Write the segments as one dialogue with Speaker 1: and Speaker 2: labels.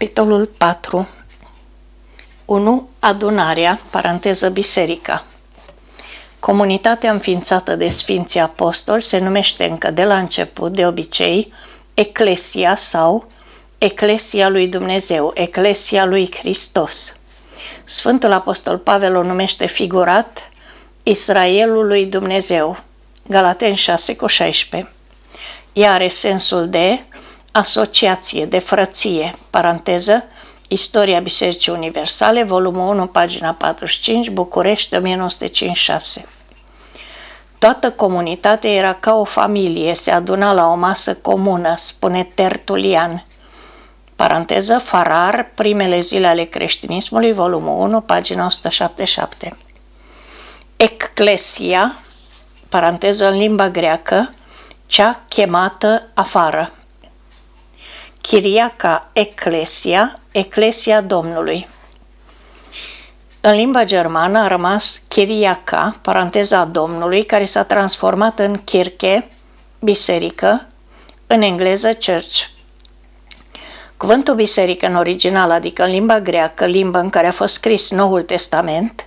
Speaker 1: Capitolul 4 1. Adunarea, paranteză biserica. Comunitatea înființată de Sfinții Apostoli se numește încă de la început, de obicei, Eclesia sau Eclesia lui Dumnezeu, Eclesia lui Hristos. Sfântul Apostol Pavel o numește figurat Israelul lui Dumnezeu, Galaten 6 cu 16. Ea are sensul de asociație, de frăție, paranteză, Istoria Bisericii Universale, volumul 1, pagina 45, București, 1956. Toată comunitatea era ca o familie, se aduna la o masă comună, spune Tertulian. Paranteză, Farar, primele zile ale creștinismului, volumul 1, pagina 177. Ecclesia, paranteză în limba greacă, cea chemată afară. Chiriaca Ecclesia, Eclesia Domnului. În limba germană a rămas Chiriaca, paranteza Domnului, care s-a transformat în Kirche, biserică, în engleză church. Cuvântul biserică în original, adică în limba greacă, limba în care a fost scris Noul Testament,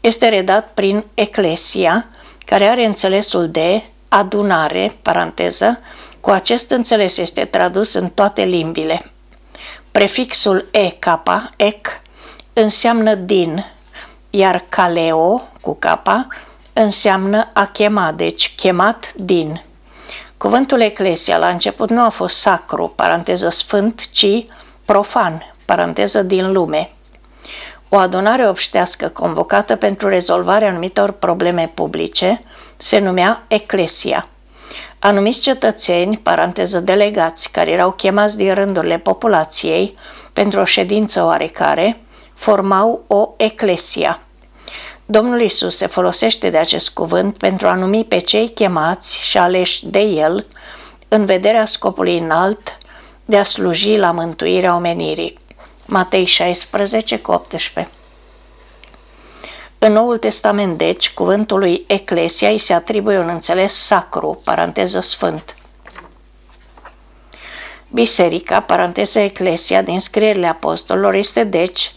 Speaker 1: este redat prin Eclesia, care are înțelesul de adunare, paranteză, cu acest înțeles este tradus în toate limbile. Prefixul ek, ek, înseamnă din, iar kaleo, cu capa, înseamnă a chema, deci chemat din. Cuvântul eclesia la început nu a fost sacru, paranteză sfânt, ci profan, paranteză din lume. O adunare obștească convocată pentru rezolvarea anumitor probleme publice se numea eclesia. Anumiți cetățeni, paranteză delegați, care erau chemați din rândurile populației pentru o ședință oarecare, formau o eclesia. Domnul Isus se folosește de acest cuvânt pentru a numi pe cei chemați și aleși de El în vederea scopului înalt de a sluji la mântuirea omenirii. Matei 16 18 în Noul Testament, deci, cuvântului Eclesia îi se atribuie un înțeles sacru, paranteză sfânt. Biserica, paranteză Eclesia, din scrierile apostolilor, este deci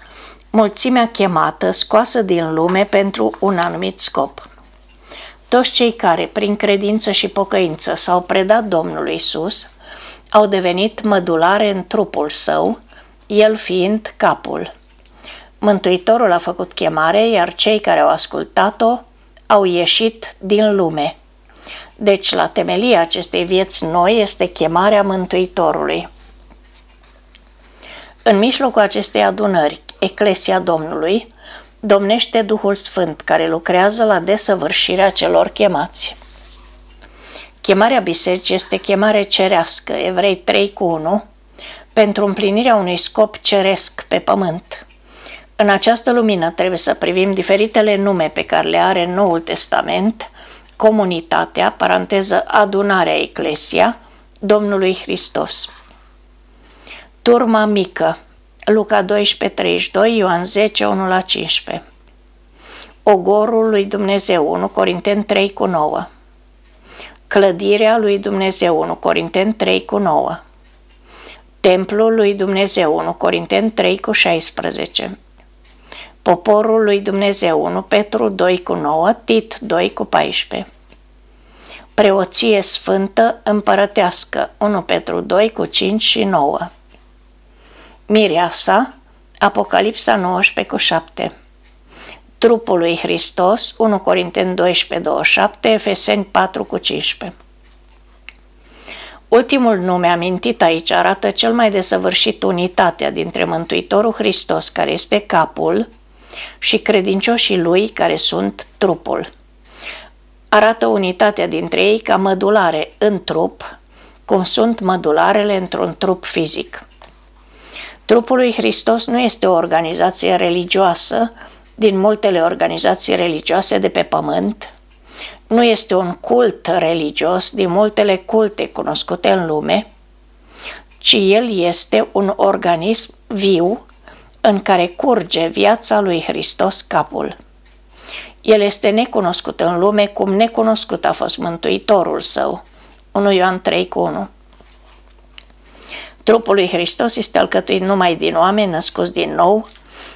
Speaker 1: mulțimea chemată, scoasă din lume pentru un anumit scop. Toți cei care, prin credință și pocăință, s-au predat Domnului Isus, au devenit mădulare în trupul său, el fiind capul. Mântuitorul a făcut chemare, iar cei care au ascultat-o au ieșit din lume. Deci, la temelia acestei vieți noi este chemarea Mântuitorului. În mijlocul acestei adunări, Eclesia Domnului, domnește Duhul Sfânt care lucrează la desăvârșirea celor chemați. Chemarea bisericii este chemare cerească, Evrei 3 cu 1, pentru împlinirea unui scop ceresc pe pământ. În această lumină trebuie să privim diferitele nume pe care le are Noul Testament, comunitatea, paranteză adunarea Eclesia, Domnului Hristos. Turma mică, Luca 12, 32, Ioan 10, 1 la 15. Ogorul lui Dumnezeu, 1 Corinteni 3 cu 9. Clădirea lui Dumnezeu, 1 Corinteni 3 cu 9. Templul lui Dumnezeu, 1 Corinteni 3 cu 16. Poporul lui Dumnezeu, 1 Petru 2 cu 9, Tit 2 cu 14. Preoție sfântă împărătească, 1 Petru 2 cu 5 și 9. Mireasa, Apocalipsa 19 cu 7. Trupul lui Hristos, 1 Corinteni 12, 27, Efeseni 4 cu 15. Ultimul nume amintit aici arată cel mai desăvârșit unitatea dintre Mântuitorul Hristos, care este capul, și credincioșii lui care sunt trupul. Arată unitatea dintre ei ca mădulare în trup, cum sunt mădularele într-un trup fizic. Trupul lui Hristos nu este o organizație religioasă din multele organizații religioase de pe pământ, nu este un cult religios din multele culte cunoscute în lume, ci el este un organism viu în care curge viața lui Hristos capul. El este necunoscut în lume cum necunoscut a fost Mântuitorul său. 1 Ioan 3 cu 1 Trupul lui Hristos este alcătuit numai din oameni născuți din nou,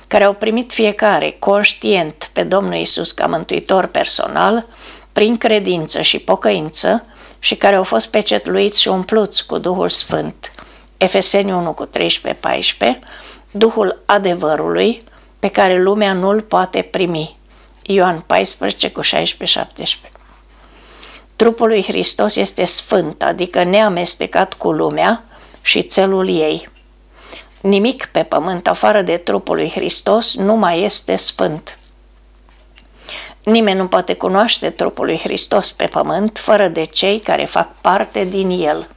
Speaker 1: care au primit fiecare conștient pe Domnul Isus ca mântuitor personal, prin credință și pocăință, și care au fost pecetluiți și umpluți cu Duhul Sfânt. Efeseni 1 cu 13-14, Duhul adevărului, pe care lumea nu-l poate primi. Ioan 14 cu 16-17. Trupul lui Hristos este sfânt, adică neamestecat cu lumea și țelul ei. Nimic pe pământ afară de trupul lui Hristos nu mai este sfânt. Nimeni nu poate cunoaște trupul lui Hristos pe pământ fără de cei care fac parte din el.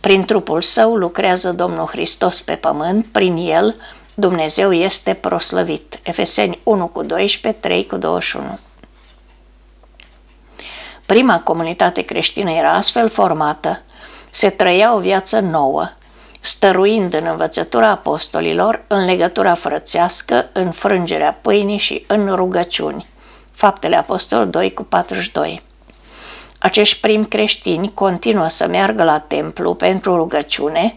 Speaker 1: Prin trupul său lucrează Domnul Hristos pe pământ, prin el Dumnezeu este proslăvit. Efeseni 1 cu 12, 3 cu 21. Prima comunitate creștină era astfel formată. Se trăia o viață nouă, stăruind în învățătura apostolilor, în legătura frățească, în frângerea pâinii și în rugăciuni. Faptele Apostol 2 cu 42 Acești primi creștini continuă să meargă la templu pentru rugăciune,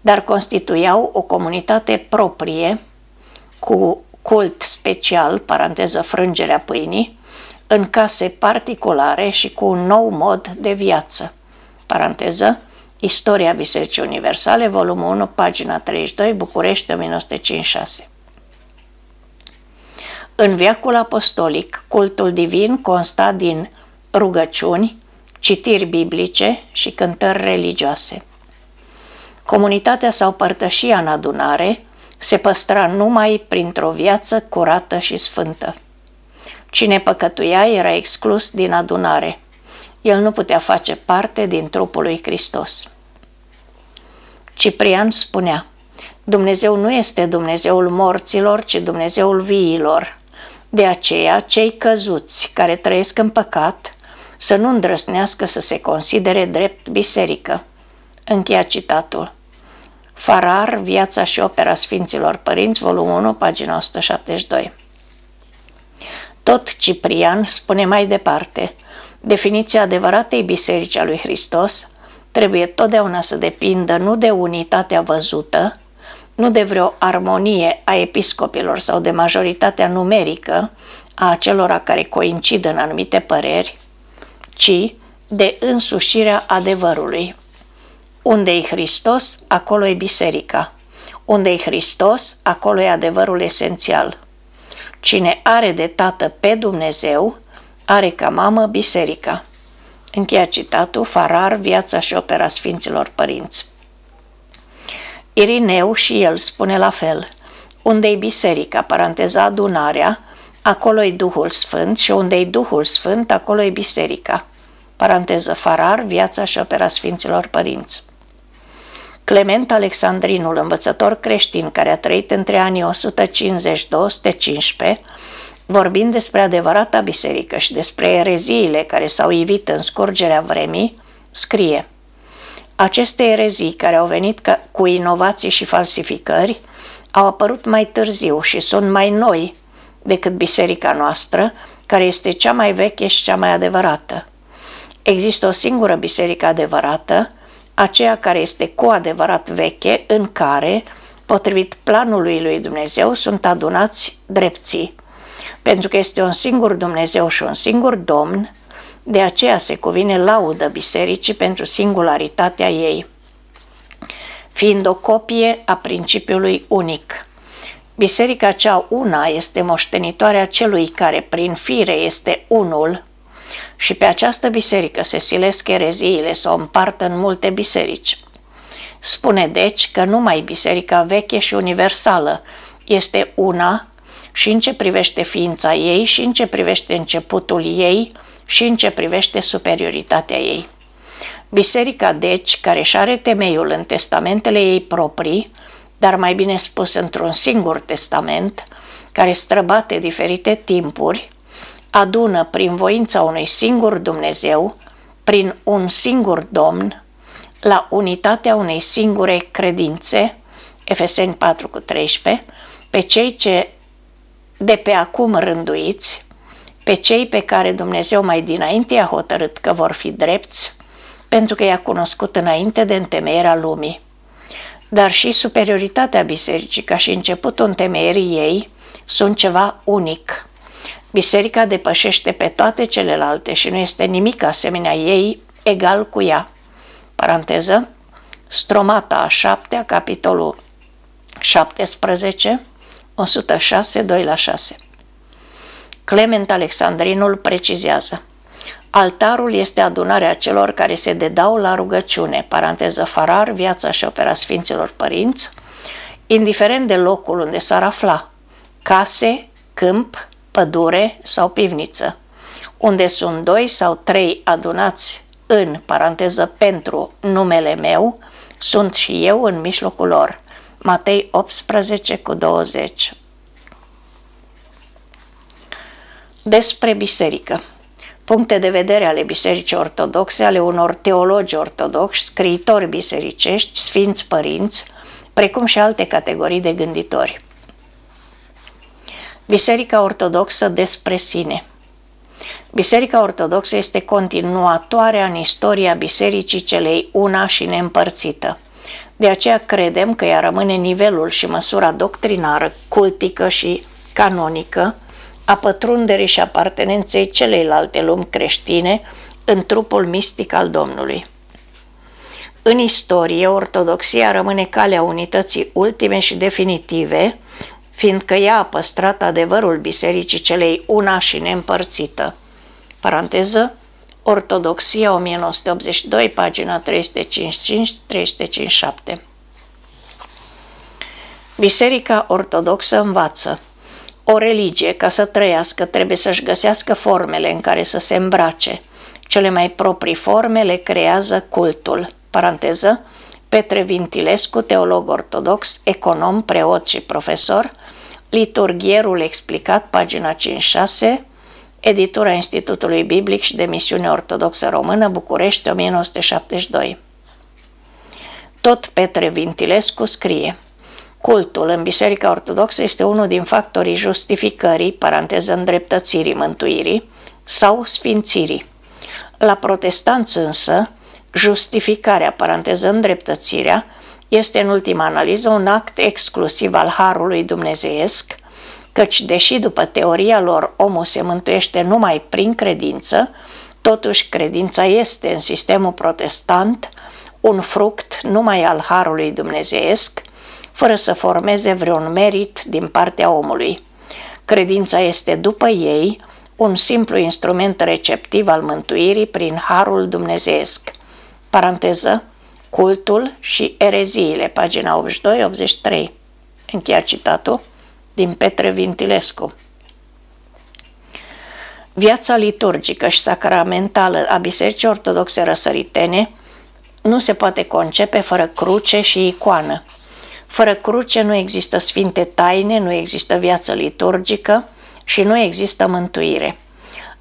Speaker 1: dar constituiau o comunitate proprie, cu cult special, paranteză frângerea pâinii, în case particulare și cu un nou mod de viață. Paranteză, Istoria Bisericii Universale, volumul 1, pagina 32, București, 1956. În viacul apostolic, cultul divin consta din rugăciuni, citiri biblice și cântări religioase. Comunitatea sau părtășia în adunare se păstra numai printr-o viață curată și sfântă. Cine păcătuia era exclus din adunare. El nu putea face parte din trupul lui Hristos. Ciprian spunea, Dumnezeu nu este Dumnezeul morților, ci Dumnezeul viilor. De aceea, cei căzuți care trăiesc în păcat să nu îndrăsnească să se considere drept biserică. Încheia citatul. Farar, Viața și opera Sfinților Părinți, volumul 1, pagina 172. Tot Ciprian spune mai departe, definiția adevăratei biserici a lui Hristos trebuie totdeauna să depindă nu de unitatea văzută, nu de vreo armonie a episcopilor sau de majoritatea numerică a acelora care coincid în anumite păreri, ci de însușirea adevărului. Unde e Hristos, acolo e biserica. Unde e Hristos, acolo e adevărul esențial. Cine are de tată pe Dumnezeu, are ca mamă biserica. Încheia citatul Farar, Viața și opera Sfinților Părinți. Irineu și el spune la fel. Unde-i biserica, paranteza adunarea, acolo e Duhul Sfânt și unde e Duhul Sfânt, acolo e biserica. Paranteză Farar, Viața și opera Sfinților Părinți. Clement Alexandrinul, învățător creștin care a trăit între anii 150-215, vorbind despre adevărata biserică și despre ereziile care s-au ivit în scurgerea vremii, scrie Aceste erezii care au venit ca, cu inovații și falsificări au apărut mai târziu și sunt mai noi decât biserica noastră, care este cea mai veche și cea mai adevărată. Există o singură biserică adevărată, aceea care este cu adevărat veche, în care, potrivit planului lui Dumnezeu, sunt adunați drepții. Pentru că este un singur Dumnezeu și un singur Domn, de aceea se cuvine laudă bisericii pentru singularitatea ei, fiind o copie a principiului unic. Biserica cea una este moștenitoarea celui care prin fire este unul și pe această biserică se silesc ereziile să o împartă în multe biserici. Spune deci că numai biserica veche și universală este una și în ce privește ființa ei și în ce privește începutul ei și în ce privește superioritatea ei. Biserica, deci, care își are temeiul în testamentele ei proprii, dar mai bine spus într-un singur testament, care străbate diferite timpuri, adună prin voința unui singur Dumnezeu, prin un singur Domn, la unitatea unei singure credințe, Efeseni 4 cu 13, pe cei ce de pe acum rânduiți, pe cei pe care Dumnezeu mai dinainte a hotărât că vor fi drepți, pentru că i-a cunoscut înainte de întemeierea lumii. Dar și superioritatea bisericii ca și începutul întemeierii ei sunt ceva unic. Biserica depășește pe toate celelalte și nu este nimic asemenea ei egal cu ea. Paranteză, stromata a șaptea, capitolul 17, 106, 2 la 6. Clement Alexandrinul precizează. Altarul este adunarea celor care se dedau la rugăciune, paranteză farar, viața și opera Sfinților Părinți, indiferent de locul unde s-ar afla, case, câmp, pădure sau pivniță, unde sunt doi sau trei adunați în paranteză pentru numele meu, sunt și eu în mijlocul lor. Matei 18 cu 20 Despre biserică Puncte de vedere ale bisericii ortodoxe, ale unor teologi ortodoxi, scriitori bisericești, sfinți părinți, precum și alte categorii de gânditori. Biserica Ortodoxă despre sine Biserica Ortodoxă este continuatoarea în istoria bisericii celei una și neîmpărțită. De aceea credem că ea rămâne nivelul și măsura doctrinară, cultică și canonică a pătrunderii și apartenenței celeilalte lumi creștine în trupul mistic al Domnului. În istorie, ortodoxia rămâne calea unității ultime și definitive, fiindcă ea a păstrat adevărul bisericii celei una și neîmpărțită. Paranteză, Ortodoxia 1982, pagina 355-357. Biserica Ortodoxă învață o religie, ca să trăiască, trebuie să-și găsească formele în care să se îmbrace. Cele mai proprii forme le creează cultul. Paranteză, Petre Vintilescu, teolog ortodox, econom, preot și profesor, Liturghierul explicat, pagina 56, editura Institutului Biblic și de Misiune Ortodoxă Română, București, 1972. Tot Petre Vintilescu scrie Cultul în Biserica Ortodoxă este unul din factorii justificării, paranteză îndreptățirii mântuirii, sau sfințirii. La protestanți însă, justificarea, paranteză îndreptățirea, este în ultima analiză un act exclusiv al Harului Dumnezeiesc, căci deși după teoria lor omul se mântuiește numai prin credință, totuși credința este în sistemul protestant un fruct numai al Harului Dumnezeiesc, fără să formeze vreun merit din partea omului. Credința este după ei un simplu instrument receptiv al mântuirii prin Harul Dumnezeiesc. Paranteză, cultul și ereziile, pagina 82-83. Încheia citatul din Petre Vintilescu. Viața liturgică și sacramentală a Bisericii Ortodoxe Răsăritene nu se poate concepe fără cruce și icoană. Fără cruce nu există sfinte taine, nu există viață liturgică și nu există mântuire.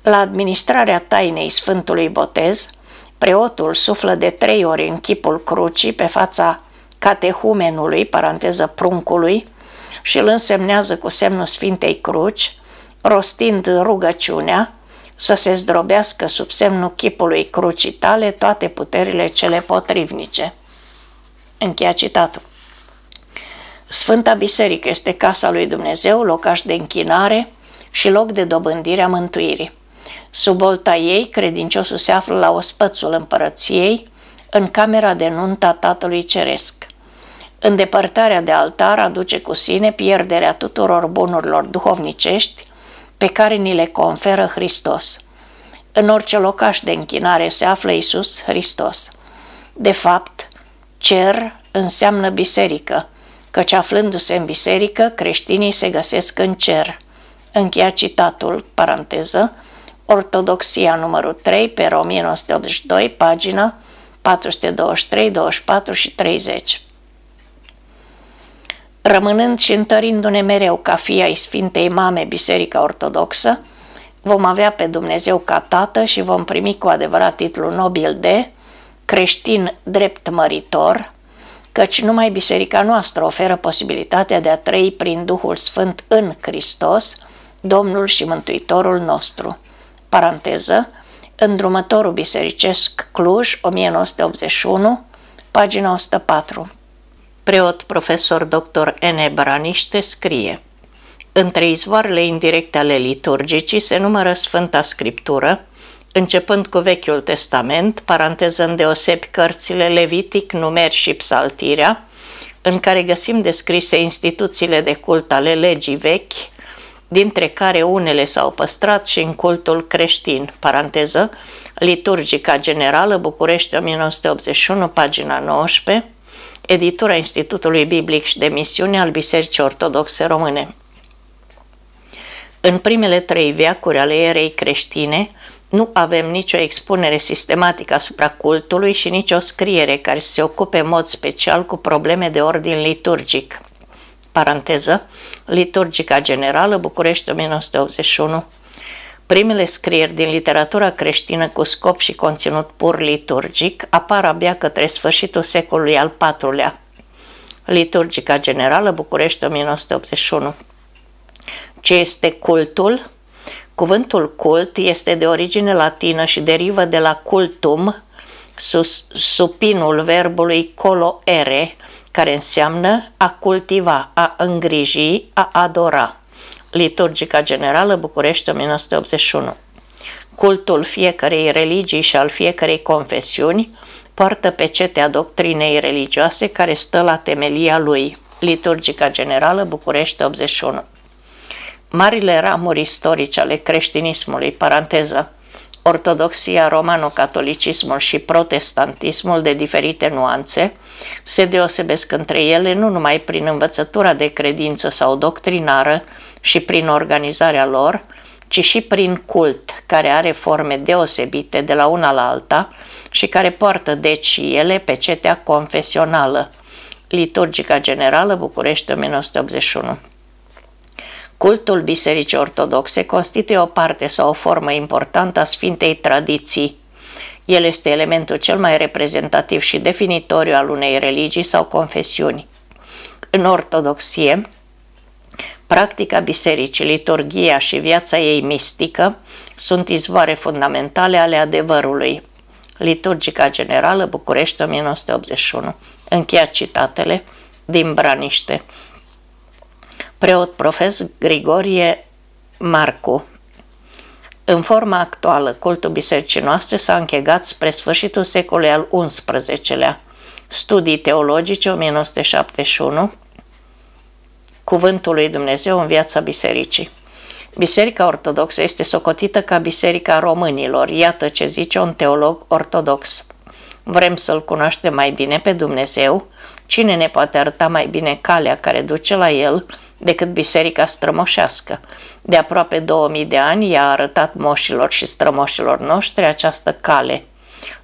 Speaker 1: La administrarea tainei Sfântului Botez, preotul suflă de trei ori în chipul crucii pe fața catehumenului, paranteză pruncului, și îl însemnează cu semnul Sfintei Cruci, rostind rugăciunea, să se zdrobească sub semnul chipului crucii tale toate puterile cele potrivnice. Încheia citatul. Sfânta Biserică este casa lui Dumnezeu, locaș de închinare și loc de dobândire a mântuirii. Sub olta ei, credinciosul se află la ospățul împărăției, în camera de nuntă a Tatălui Ceresc. Îndepărtarea de altar aduce cu sine pierderea tuturor bunurilor duhovnicești pe care ni le conferă Hristos. În orice locaș de închinare se află Isus Hristos. De fapt, cer înseamnă biserică, căci aflându-se în biserică, creștinii se găsesc în cer. Încheia citatul, paranteză, Ortodoxia numărul 3 pe 1982, pagina 423, 24 și 30. Rămânând și întărindu-ne mereu ca fii ai Sfintei Mame Biserica Ortodoxă, vom avea pe Dumnezeu ca Tată și vom primi cu adevărat titlul nobil de creștin drept măritor, căci numai biserica noastră oferă posibilitatea de a trăi prin Duhul Sfânt în Hristos, Domnul și Mântuitorul nostru. Paranteză, Îndrumătorul Bisericesc Cluj, 1981, pagina 104. Preot profesor dr. N. Braniște scrie Între izvoarele indirecte ale liturgicii se numără Sfânta Scriptură, începând cu Vechiul Testament, paranteză îndeosebi cărțile Levitic, Numeri și Psaltirea, în care găsim descrise instituțiile de cult ale legii vechi, dintre care unele s-au păstrat și în cultul creștin, paranteză, Liturgica Generală, București 1981, pagina 19, editura Institutului Biblic și de Misiune al Bisericii Ortodoxe Române. În primele trei veacuri ale erei creștine, nu avem nicio expunere sistematică asupra cultului și nicio scriere care se ocupe în mod special cu probleme de ordin liturgic. Paranteză, Liturgica Generală, București 1981. Primele scrieri din literatura creștină cu scop și conținut pur liturgic apar abia către sfârșitul secolului al IV-lea. Liturgica Generală, București 1981. Ce este cultul? Cuvântul cult este de origine latină și derivă de la cultum, sus, supinul verbului coloere, care înseamnă a cultiva, a îngriji, a adora. Liturgica Generală, București, 1981. Cultul fiecarei religii și al fiecarei confesiuni poartă pecetea doctrinei religioase care stă la temelia lui. Liturgica Generală, București, 81. Marile ramuri istorice ale creștinismului, paranteză, ortodoxia, romano-catolicismul și protestantismul de diferite nuanțe, se deosebesc între ele nu numai prin învățătura de credință sau doctrinară și prin organizarea lor, ci și prin cult, care are forme deosebite de la una la alta și care poartă deci și ele pe cetea confesională. Liturgica Generală, București, 1981 Cultul Bisericii Ortodoxe constituie o parte sau o formă importantă a Sfintei Tradiții. El este elementul cel mai reprezentativ și definitoriu al unei religii sau confesiuni. În ortodoxie, practica bisericii, liturgia și viața ei mistică sunt izvoare fundamentale ale adevărului. Liturgica Generală, București, 1981. Încheia citatele din Braniște preot profes Grigorie Marcu. În forma actuală, cultul bisericii noastre s-a închegat spre sfârșitul secolului al XI-lea. Studii teologice 1971, Cuvântul lui Dumnezeu în viața bisericii. Biserica ortodoxă este socotită ca biserica românilor, iată ce zice un teolog ortodox. Vrem să-L cunoaștem mai bine pe Dumnezeu, cine ne poate arăta mai bine calea care duce la El, decât biserica strămoșească. De aproape 2000 de ani i-a arătat moșilor și strămoșilor noștri această cale.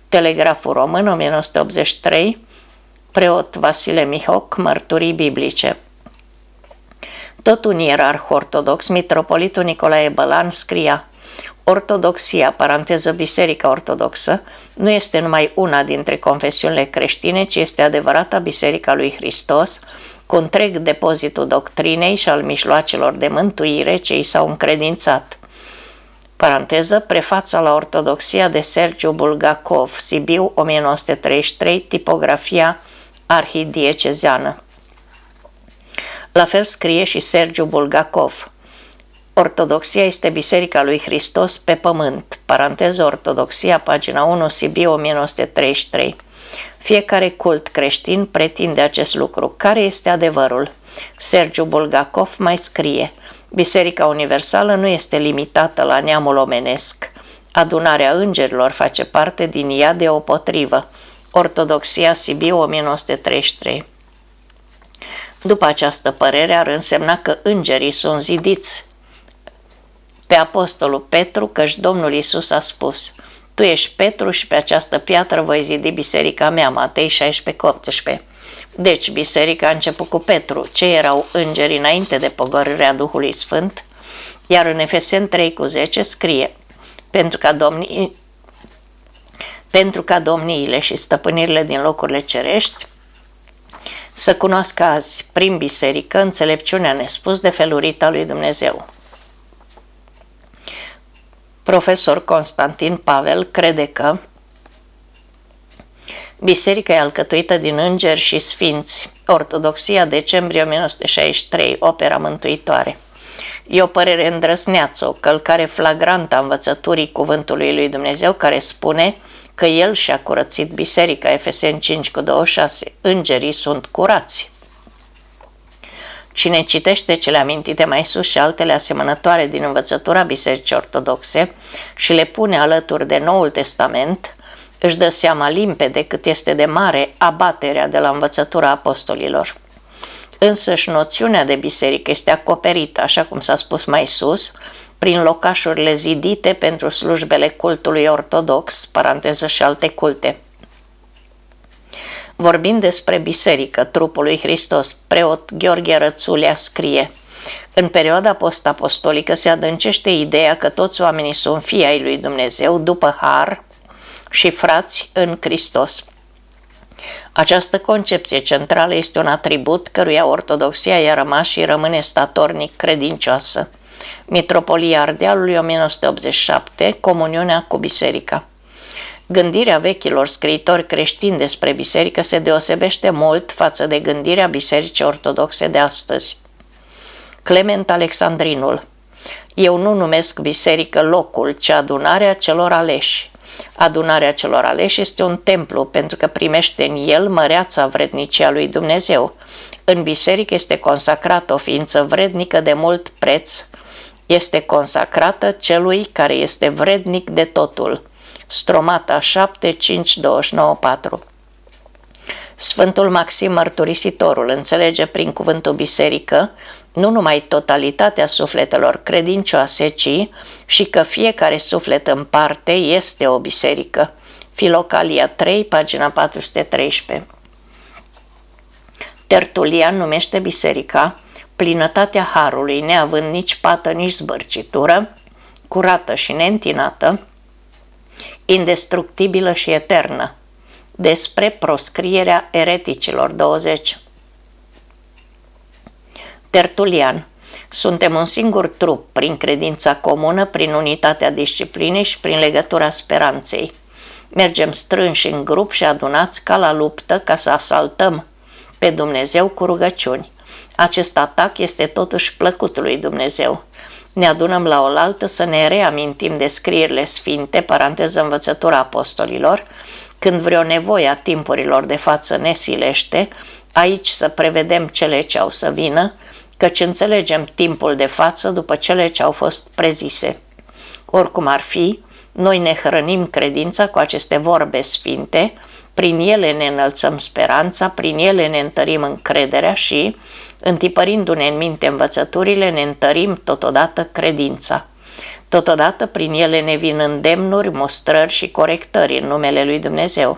Speaker 1: Telegraful român 1983, preot Vasile Mihoc, mărturii biblice. Tot un ierarh ortodox, mitropolitul Nicolae Bălan, scria Ortodoxia, paranteză Biserica Ortodoxă, nu este numai una dintre confesiunile creștine, ci este adevărata Biserica lui Hristos, cu întreg depozitul doctrinei și al mișloacelor de mântuire ce i s-au încredințat. Paranteză, prefața la ortodoxia de Sergiu Bulgakov, Sibiu 1933, tipografia arhidiecezeană. La fel scrie și Sergiu Bulgakov. Ortodoxia este Biserica lui Hristos pe pământ. Paranteză Ortodoxia, pagina 1, Sibiu 1933. Fiecare cult creștin pretinde acest lucru. Care este adevărul? Sergiu Bulgakov mai scrie Biserica Universală nu este limitată la neamul omenesc. Adunarea îngerilor face parte din ea de potrivă. Ortodoxia Sibiu 1933 După această părere ar însemna că îngerii sunt zidiți pe apostolul Petru căci Domnul Isus a spus – tu ești Petru și pe această piatră voi zidi biserica mea, Matei 16 18. Deci, biserica a început cu Petru, ce erau îngeri înainte de pogorârea Duhului Sfânt, iar în Efesen 3 cu 10 scrie, pentru ca domnii, pentru ca domniile și stăpânirile din locurile cerești să cunoască azi, prin biserică, înțelepciunea nespus de felurita lui Dumnezeu. Profesor Constantin Pavel crede că Biserica e alcătuită din îngeri și sfinți. Ortodoxia, decembrie 1963, opera mântuitoare. E o părere îndrăsneață, o călcare flagrantă a învățăturii cuvântului lui Dumnezeu care spune că El și-a curățit biserica, Efesen 5 cu 26. Îngerii sunt curați. Cine citește cele amintite mai sus și altele asemănătoare din învățătura Bisericii Ortodoxe și le pune alături de Noul Testament, își dă seama limpede cât este de mare abaterea de la învățătura apostolilor. Însăși noțiunea de biserică este acoperită, așa cum s-a spus mai sus, prin locașurile zidite pentru slujbele cultului ortodox, paranteză și alte culte. Vorbind despre biserică, trupul lui Hristos, preot Gheorghe Rățulea scrie În perioada post-apostolică se adâncește ideea că toți oamenii sunt fii ai lui Dumnezeu după har și frați în Hristos. Această concepție centrală este un atribut căruia ortodoxia i-a rămas și rămâne statornic credincioasă. Mitropolia Ardealului 1987, Comuniunea cu Biserica. Gândirea vechilor scriitori creștini despre biserică se deosebește mult față de gândirea bisericii ortodoxe de astăzi. Clement Alexandrinul Eu nu numesc biserică locul, ci adunarea celor aleși. Adunarea celor aleși este un templu pentru că primește în el măreața vrednicia lui Dumnezeu. În biserică este consacrată o ființă vrednică de mult preț, este consacrată celui care este vrednic de totul. Stromata 7, 5, 29, 4 Sfântul Maxim Mărturisitorul înțelege prin cuvântul biserică nu numai totalitatea sufletelor credincioase, ci și că fiecare suflet în parte este o biserică. Filocalia 3, pagina 413 Tertulian numește biserica plinătatea harului, neavând nici pată, nici zbărcitură, curată și neîntinată, indestructibilă și eternă, despre proscrierea ereticilor 20. Tertulian suntem un singur trup prin credința comună, prin unitatea disciplinei și prin legătura speranței. Mergem strânși în grup și adunați ca la luptă ca să asaltăm pe Dumnezeu cu rugăciuni. Acest atac este totuși plăcut lui Dumnezeu. Ne adunăm la oaltă să ne reamintim de scrierile sfinte, paranteză învățătura apostolilor, când vreo nevoie a timpurilor de față ne silește, aici să prevedem cele ce au să vină, căci înțelegem timpul de față după cele ce au fost prezise. Oricum ar fi, noi ne hrănim credința cu aceste vorbe sfinte, prin ele ne înălțăm speranța, prin ele ne întărim încrederea și, întipărindu-ne în minte învățăturile, ne întărim totodată credința. Totodată prin ele ne vin îndemnuri, mostrări și corectări în numele lui Dumnezeu.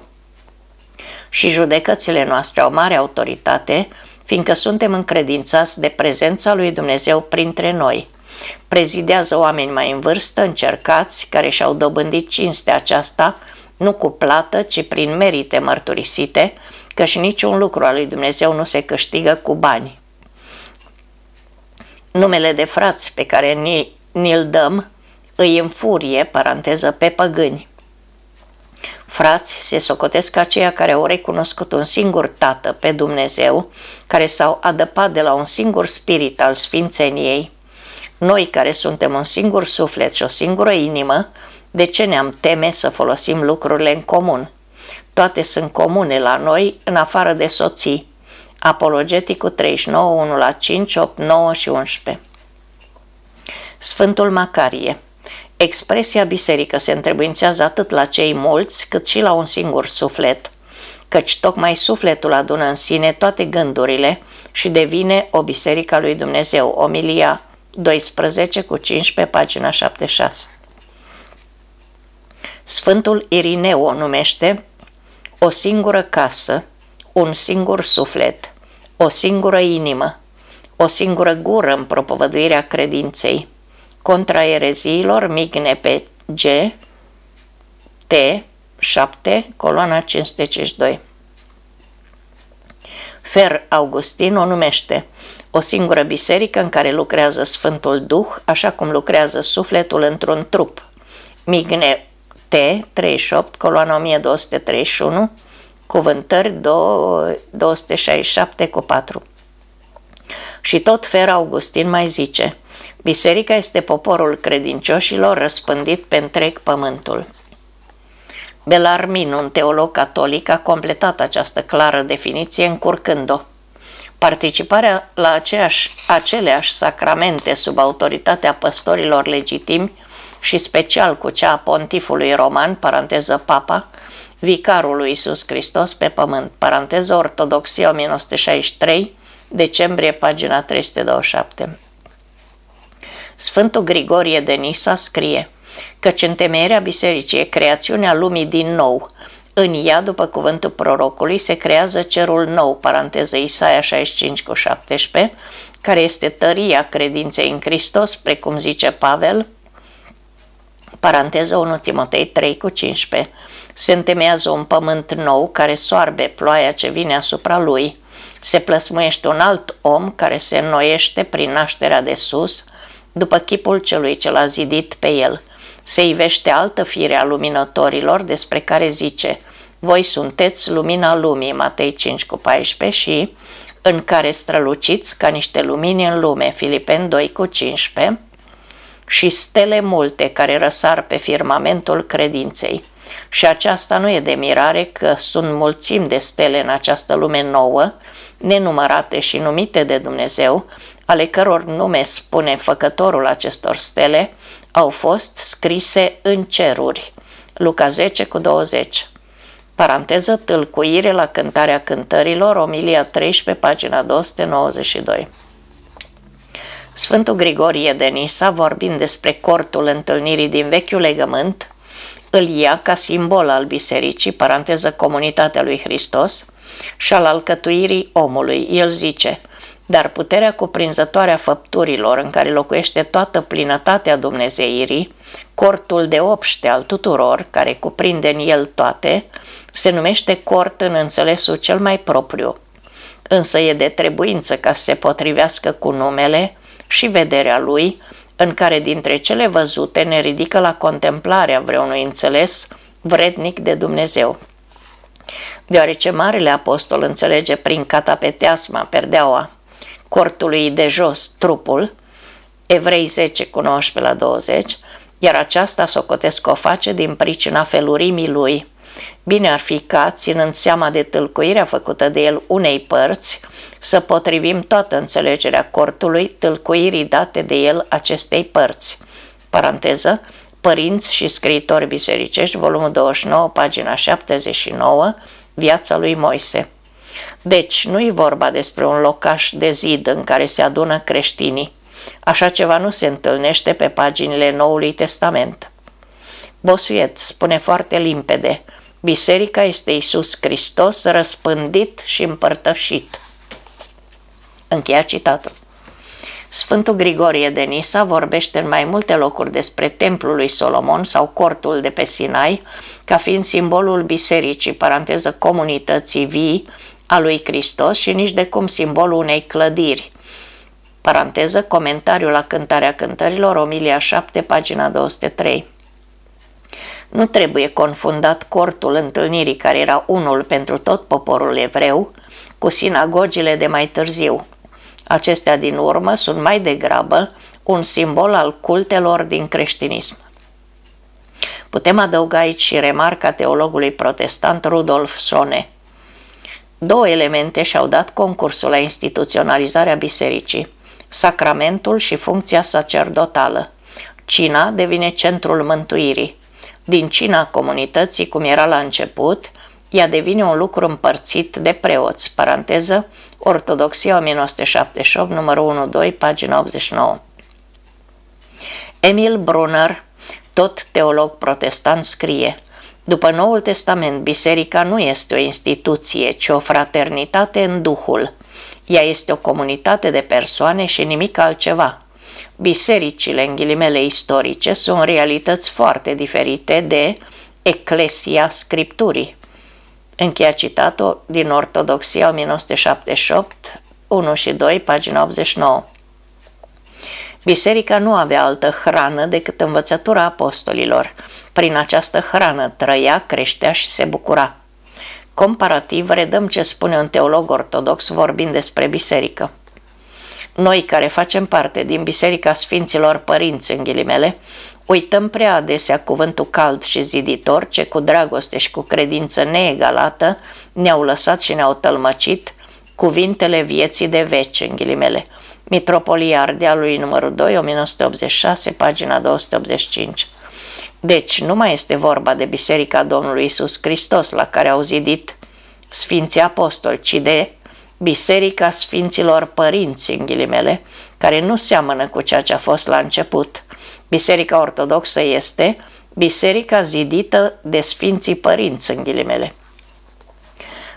Speaker 1: Și judecățile noastre au mare autoritate, fiindcă suntem încredințați de prezența lui Dumnezeu printre noi. Prezidează oameni mai în vârstă, încercați, care și-au dobândit cinstea aceasta, nu cu plată, ci prin merite mărturisite, că și niciun lucru al lui Dumnezeu nu se câștigă cu bani. Numele de frați pe care ni, ni-l dăm îi înfurie, paranteză, pe păgâni. Frați se socotesc aceia care au recunoscut un singur tată pe Dumnezeu, care s-au adăpat de la un singur spirit al sfințeniei. Noi care suntem un singur suflet și o singură inimă, de ce ne-am teme să folosim lucrurile în comun? Toate sunt comune la noi, în afară de soții. Apologeticul 39, 1 la 5, 8, 9 și 11. Sfântul Macarie Expresia biserică se întrebuințează atât la cei mulți cât și la un singur suflet, căci tocmai sufletul adună în sine toate gândurile și devine o biserică a lui Dumnezeu. Omilia 12 cu 15, pagina 76. Sfântul Irineu o numește o singură casă, un singur suflet, o singură inimă, o singură gură în propovăduirea credinței, contra ereziilor, migne pe G, T, 7, coloana 552. Fer Augustin o numește o singură biserică în care lucrează Sfântul Duh, așa cum lucrează sufletul într-un trup. Migne T, 38, coloana 1231, Cuvântări 267 cu 4 Și tot Fer Augustin mai zice, Biserica este poporul credincioșilor răspândit pe întreg pământul. Belarmin, un teolog catolic, a completat această clară definiție încurcând-o. Participarea la aceeași, aceleași sacramente sub autoritatea păstorilor legitimi și special cu cea a pontifului roman, paranteză papa, vicarul lui Iisus Hristos pe pământ, paranteză ortodoxia 1963, decembrie, pagina 327. Sfântul Grigorie de Nisa scrie căci întemeierea bisericii e creațiunea lumii din nou. În ea, după cuvântul prorocului, se creează cerul nou, paranteză Isaia 65 cu 17, care este tăria credinței în Hristos, precum zice Pavel, paranteză 1 Timotei 3 cu 15. Se întemeiază un pământ nou care soarbe ploaia ce vine asupra lui. Se plăsmuiește un alt om care se înnoiește prin nașterea de sus, după chipul celui ce l-a zidit pe el. Se ivește altă fire a luminătorilor despre care zice Voi sunteți lumina lumii, Matei 5 cu 14 și în care străluciți ca niște lumini în lume, Filipeni 2 cu 15 și stele multe care răsar pe firmamentul credinței. Și aceasta nu e de mirare că sunt mulțimi de stele în această lume nouă, nenumărate și numite de Dumnezeu, ale căror nume spune făcătorul acestor stele, au fost scrise în ceruri. Luca 10 cu 20. Paranteză tâlcuire la cântarea cântărilor, Omilia 13, pagina 292. Sfântul Grigorie de Nisa, vorbind despre cortul întâlnirii din vechiul legământ, îl ia ca simbol al bisericii, paranteză comunitatea lui Hristos, și al alcătuirii omului. El zice, dar puterea cuprinzătoare a făpturilor în care locuiește toată plinătatea Dumnezeirii, cortul de obște al tuturor, care cuprinde în el toate, se numește cort în înțelesul cel mai propriu. Însă e de trebuință ca să se potrivească cu numele și vederea lui, în care dintre cele văzute ne ridică la contemplarea vreunui înțeles vrednic de Dumnezeu. Deoarece Marele Apostol înțelege prin catapeteasma, perdeaua, cortului de jos trupul, Evrei 10 cu 19 la 20, iar aceasta socotesc o face din pricina felurimii lui. Bine ar fi ca, ținând seama de tâlcuirea făcută de el unei părți, să potrivim toată înțelegerea cortului tâlcuirii date de el acestei părți. Paranteză, Părinți și scriitori bisericești, volumul 29, pagina 79, Viața lui Moise. Deci, nu e vorba despre un locaș de zid în care se adună creștinii. Așa ceva nu se întâlnește pe paginile Noului Testament. Bosuiet spune foarte limpede, Biserica este Isus Hristos răspândit și împărtășit. Încheia citatul. Sfântul Grigorie de Nisa vorbește în mai multe locuri despre templul lui Solomon sau cortul de pe Sinai, ca fiind simbolul bisericii, paranteză comunității vii, a lui Hristos și nici de cum simbolul unei clădiri. Paranteză, comentariul la cântarea cântărilor, Omilia 7, pagina 203. Nu trebuie confundat cortul întâlnirii, care era unul pentru tot poporul evreu, cu sinagogile de mai târziu. Acestea din urmă sunt mai degrabă un simbol al cultelor din creștinism. Putem adăuga aici și remarca teologului protestant Rudolf Sone. Două elemente și-au dat concursul la instituționalizarea bisericii, sacramentul și funcția sacerdotală. Cina devine centrul mântuirii. Din cina comunității, cum era la început, ea devine un lucru împărțit de preoți, paranteză, Ortodoxia 1978, numărul 1-2, pagina 89. Emil Brunner, tot teolog protestant, scrie După Noul Testament, biserica nu este o instituție, ci o fraternitate în Duhul. Ea este o comunitate de persoane și nimic altceva. Bisericile, în ghilimele istorice, sunt realități foarte diferite de Eclesia Scripturii. Încheia citatul din Ortodoxia 1978, 1 și 2, pagina 89. Biserica nu avea altă hrană decât învățătura apostolilor. Prin această hrană trăia, creștea și se bucura. Comparativ, redăm ce spune un teolog ortodox vorbind despre biserică. Noi care facem parte din Biserica Sfinților Părinți, în ghilimele, uităm prea adesea cuvântul cald și ziditor ce cu dragoste și cu credință neegalată ne-au lăsat și ne-au tălmăcit cuvintele vieții de veci, în ghilimele. Mitropolia Ardealului numărul 2, 1986, pagina 285. Deci nu mai este vorba de Biserica Domnului Isus Hristos la care au zidit Sfinții Apostoli, ci de Biserica Sfinților Părinți, în ghilimele, care nu seamănă cu ceea ce a fost la început. Biserica Ortodoxă este biserica zidită de Sfinții Părinți, în ghilimele.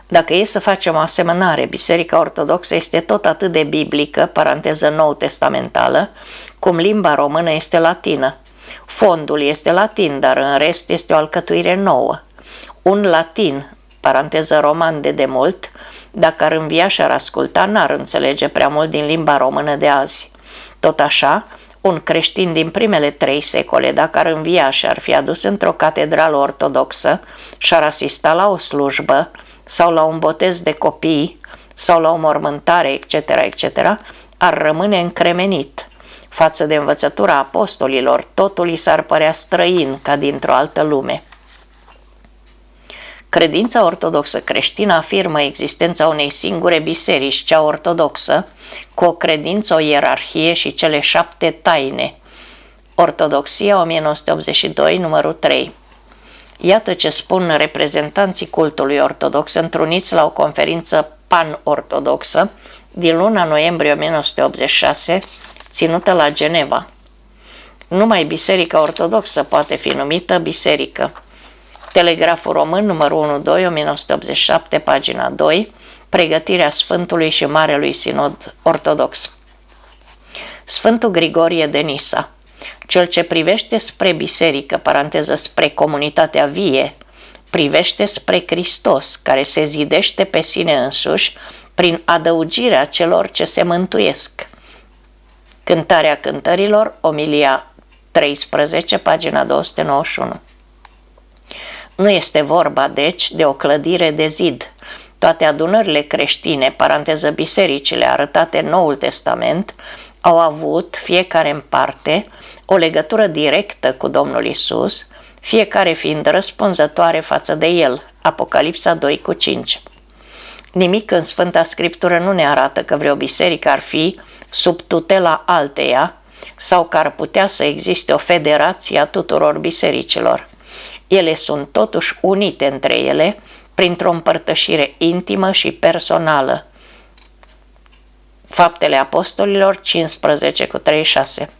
Speaker 1: Dacă e să facem o asemănare, Biserica Ortodoxă este tot atât de biblică, paranteză nou testamentală, cum limba română este latină. Fondul este latin, dar în rest este o alcătuire nouă. Un latin, paranteză roman de demult, dacă ar învia și ar asculta, n-ar înțelege prea mult din limba română de azi. Tot așa, un creștin din primele trei secole, dacă ar învia și ar fi adus într-o catedrală ortodoxă și ar asista la o slujbă sau la un botez de copii sau la o mormântare, etc., etc., ar rămâne încremenit. Față de învățătura apostolilor, totul îi s-ar părea străin ca dintr-o altă lume. Credința ortodoxă creștină afirmă existența unei singure biserici, cea ortodoxă, cu o credință, o ierarhie și cele șapte taine. Ortodoxia 1982, numărul 3. Iată ce spun reprezentanții cultului ortodox întruniți la o conferință pan-ortodoxă din luna noiembrie 1986, ținută la Geneva. Numai Biserica Ortodoxă poate fi numită biserică. Telegraful Român, numărul 1-2, 1987, pagina 2, pregătirea Sfântului și Marelui Sinod Ortodox. Sfântul Grigorie de Nisa, cel ce privește spre biserică, paranteză spre comunitatea vie, privește spre Hristos, care se zidește pe sine însuși prin adăugirea celor ce se mântuiesc. Cântarea cântărilor, omilia 13, pagina 291. Nu este vorba, deci, de o clădire de zid. Toate adunările creștine, paranteză bisericile arătate în Noul Testament, au avut, fiecare în parte, o legătură directă cu Domnul Isus, fiecare fiind răspunzătoare față de El. Apocalipsa 2 cu 5. Nimic în Sfânta Scriptură nu ne arată că vreo biserică ar fi sub tutela alteia sau că ar putea să existe o federație a tuturor bisericilor. Ele sunt totuși unite între ele printr-o împărtășire intimă și personală. Faptele Apostolilor 15 cu 36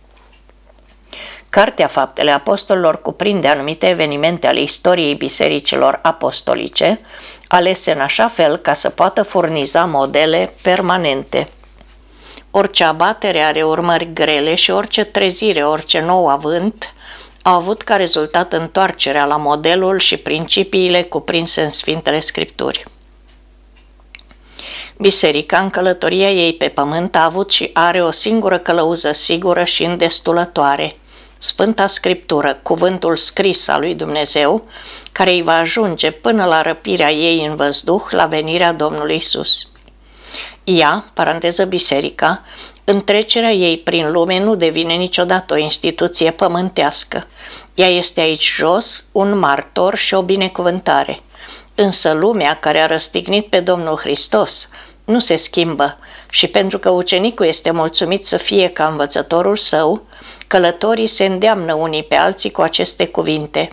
Speaker 1: Cartea Faptele Apostolilor cuprinde anumite evenimente ale istoriei bisericilor apostolice, alese în așa fel ca să poată furniza modele permanente. Orice abatere are urmări grele și orice trezire, orice nou avânt a avut ca rezultat întoarcerea la modelul și principiile cuprinse în Sfintele Scripturi. Biserica, în călătoria ei pe pământ, a avut și are o singură călăuză sigură și îndestulătoare, Sfânta Scriptură, cuvântul scris al lui Dumnezeu, care îi va ajunge până la răpirea ei în văzduh la venirea Domnului Isus. Ea, paranteză biserica, în trecerea ei prin lume nu devine niciodată o instituție pământească. Ea este aici jos, un martor și o binecuvântare. Însă lumea care a răstignit pe Domnul Hristos nu se schimbă și pentru că ucenicul este mulțumit să fie ca învățătorul său, călătorii se îndeamnă unii pe alții cu aceste cuvinte.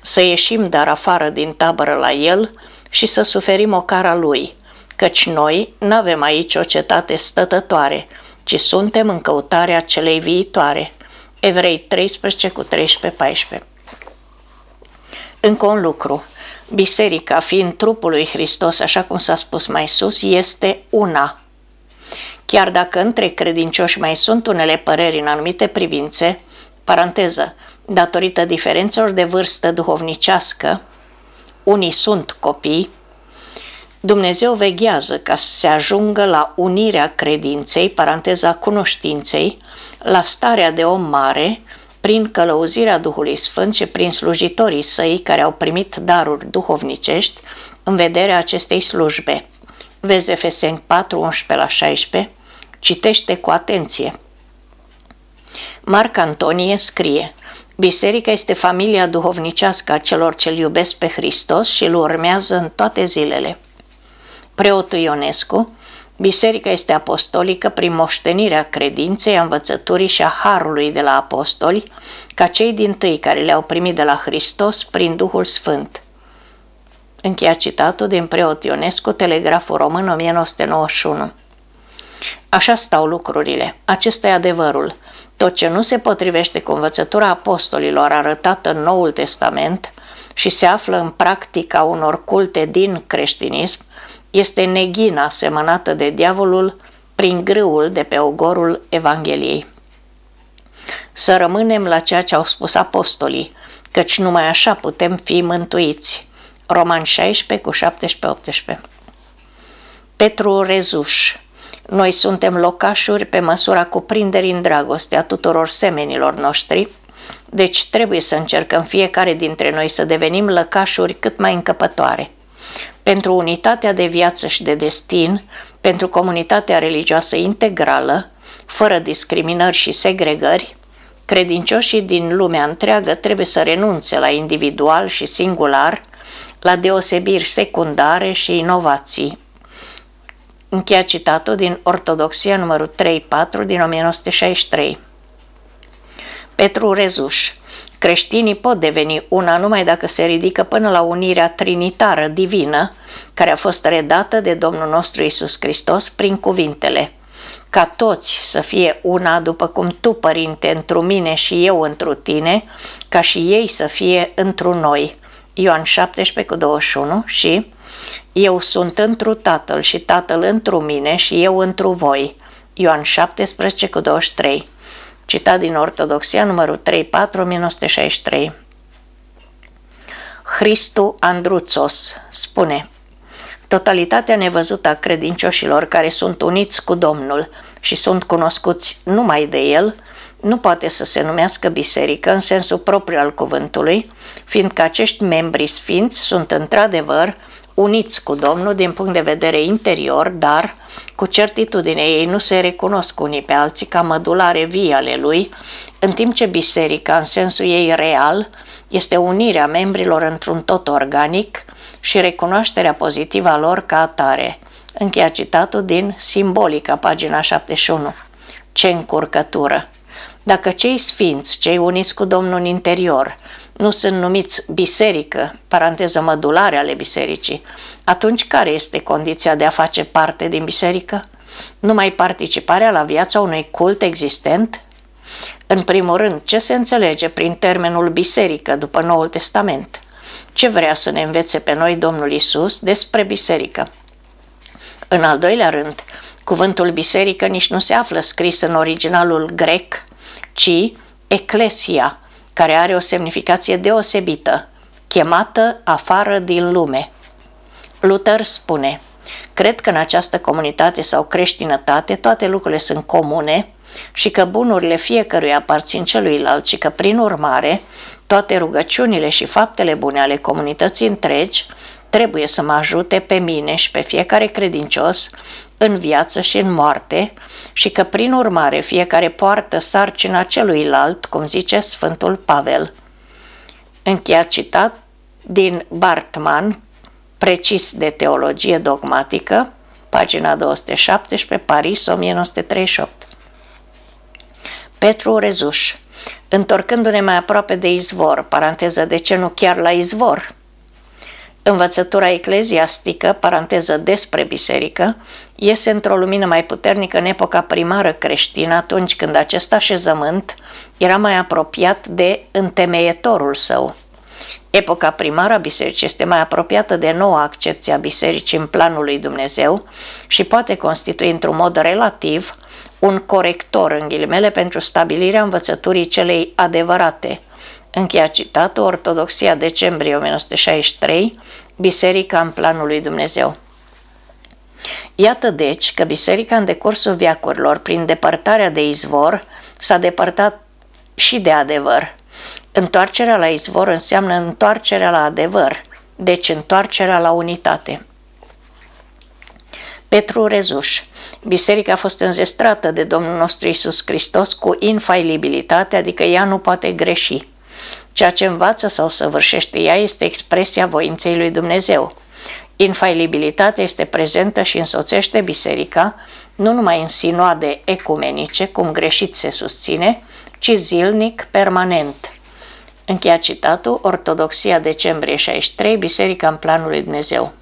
Speaker 1: Să ieșim dar afară din tabără la el și să suferim o cara lui, căci noi nu avem aici o cetate stătătoare, ci suntem în căutarea celei viitoare. Evrei 13 cu 13-14 Încă un lucru. Biserica, fiind trupul lui Hristos, așa cum s-a spus mai sus, este una. Chiar dacă între credincioși mai sunt unele păreri în anumite privințe, paranteză, datorită diferențelor de vârstă duhovnicească, unii sunt copii, Dumnezeu veghează ca să se ajungă la unirea credinței, paranteza cunoștinței, la starea de om mare, prin călăuzirea Duhului Sfânt și prin slujitorii săi care au primit daruri duhovnicești în vederea acestei slujbe. Vezi Efeseni 4, 11 la 16, citește cu atenție. Marc Antonie scrie Biserica este familia duhovnicească a celor ce iubesc pe Hristos și îl urmează în toate zilele. Preotul Ionescu Biserica este apostolică prin moștenirea credinței, a învățăturii și a harului de la apostoli, ca cei din tâi care le-au primit de la Hristos prin Duhul Sfânt. Încheia citatul din preot Ionescu, Telegraful Român 1991. Așa stau lucrurile. Acesta e adevărul. Tot ce nu se potrivește cu învățătura apostolilor arătată în Noul Testament și se află în practica unor culte din creștinism, este neghina semănată de diavolul prin grâul de pe ogorul Evangheliei. Să rămânem la ceea ce au spus apostolii, căci numai așa putem fi mântuiți. Roman 16 cu 17-18 Petru Rezuș Noi suntem locașuri pe măsura cuprinderii în dragoste a tuturor semenilor noștri, deci trebuie să încercăm fiecare dintre noi să devenim lăcașuri cât mai încăpătoare pentru unitatea de viață și de destin, pentru comunitatea religioasă integrală, fără discriminări și segregări, credincioșii din lumea întreagă trebuie să renunțe la individual și singular, la deosebiri secundare și inovații. Încheia citatul din Ortodoxia numărul 3-4 din 1963. Petru Rezuș Creștinii pot deveni una numai dacă se ridică până la unirea trinitară divină, care a fost redată de Domnul nostru Isus Hristos prin cuvintele ca toți să fie una după cum tu, Părinte, întru mine și eu întru tine, ca și ei să fie întru noi. Ioan 17 cu 21 și Eu sunt întru Tatăl și Tatăl întru mine și eu întru voi. Ioan 17 cu 23 citat din Ortodoxia numărul 3-4, 1963. Hristu Andruțos spune Totalitatea nevăzută a credincioșilor care sunt uniți cu Domnul și sunt cunoscuți numai de El, nu poate să se numească biserică în sensul propriu al cuvântului, fiindcă acești membri sfinți sunt într-adevăr uniți cu Domnul din punct de vedere interior, dar cu certitudine ei nu se recunosc unii pe alții ca mădulare vii ale lui, în timp ce biserica, în sensul ei real, este unirea membrilor într-un tot organic și recunoașterea pozitivă a lor ca atare. Încheia citatul din Simbolica, pagina 71. Ce încurcătură! Dacă cei sfinți, cei uniți cu Domnul în interior, nu sunt numiți biserică, paranteză mădulare ale bisericii, atunci care este condiția de a face parte din biserică? Numai participarea la viața unui cult existent? În primul rând, ce se înțelege prin termenul biserică după Noul Testament? Ce vrea să ne învețe pe noi Domnul Isus despre biserică? În al doilea rând, cuvântul biserică nici nu se află scris în originalul grec, ci eclesia, care are o semnificație deosebită, chemată afară din lume. Luther spune, cred că în această comunitate sau creștinătate toate lucrurile sunt comune și că bunurile fiecărui aparțin celuilalt și că, prin urmare, toate rugăciunile și faptele bune ale comunității întregi trebuie să mă ajute pe mine și pe fiecare credincios în viață și în moarte și că prin urmare fiecare poartă sarcina celuilalt, cum zice Sfântul Pavel. Încheia citat din Bartman, precis de teologie dogmatică, pagina 217, Paris, 1938. Petru Rezuș, întorcându-ne mai aproape de izvor, paranteză de ce nu chiar la izvor, Învățătura ecleziastică, paranteză despre biserică, iese într-o lumină mai puternică în epoca primară creștină, atunci când acest așezământ era mai apropiat de întemeietorul său. Epoca primară a bisericii este mai apropiată de noua accepție a bisericii în planul lui Dumnezeu și poate constitui într-un mod relativ un corector în ghilimele pentru stabilirea învățăturii celei adevărate – Încheia citatul Ortodoxia decembrie 1963, Biserica în planul lui Dumnezeu. Iată deci că biserica în decursul viacurilor, prin depărtarea de izvor, s-a depărtat și de adevăr. Întoarcerea la izvor înseamnă întoarcerea la adevăr, deci întoarcerea la unitate. Petru Rezuș Biserica a fost înzestrată de Domnul nostru Isus Hristos cu infailibilitate, adică ea nu poate greși. Ceea ce învață sau săvârșește ea este expresia voinței lui Dumnezeu. Infailibilitatea este prezentă și însoțește biserica nu numai în sinoade ecumenice, cum greșit se susține, ci zilnic, permanent. Încheia citatul, Ortodoxia decembrie 63, Biserica în planul lui Dumnezeu.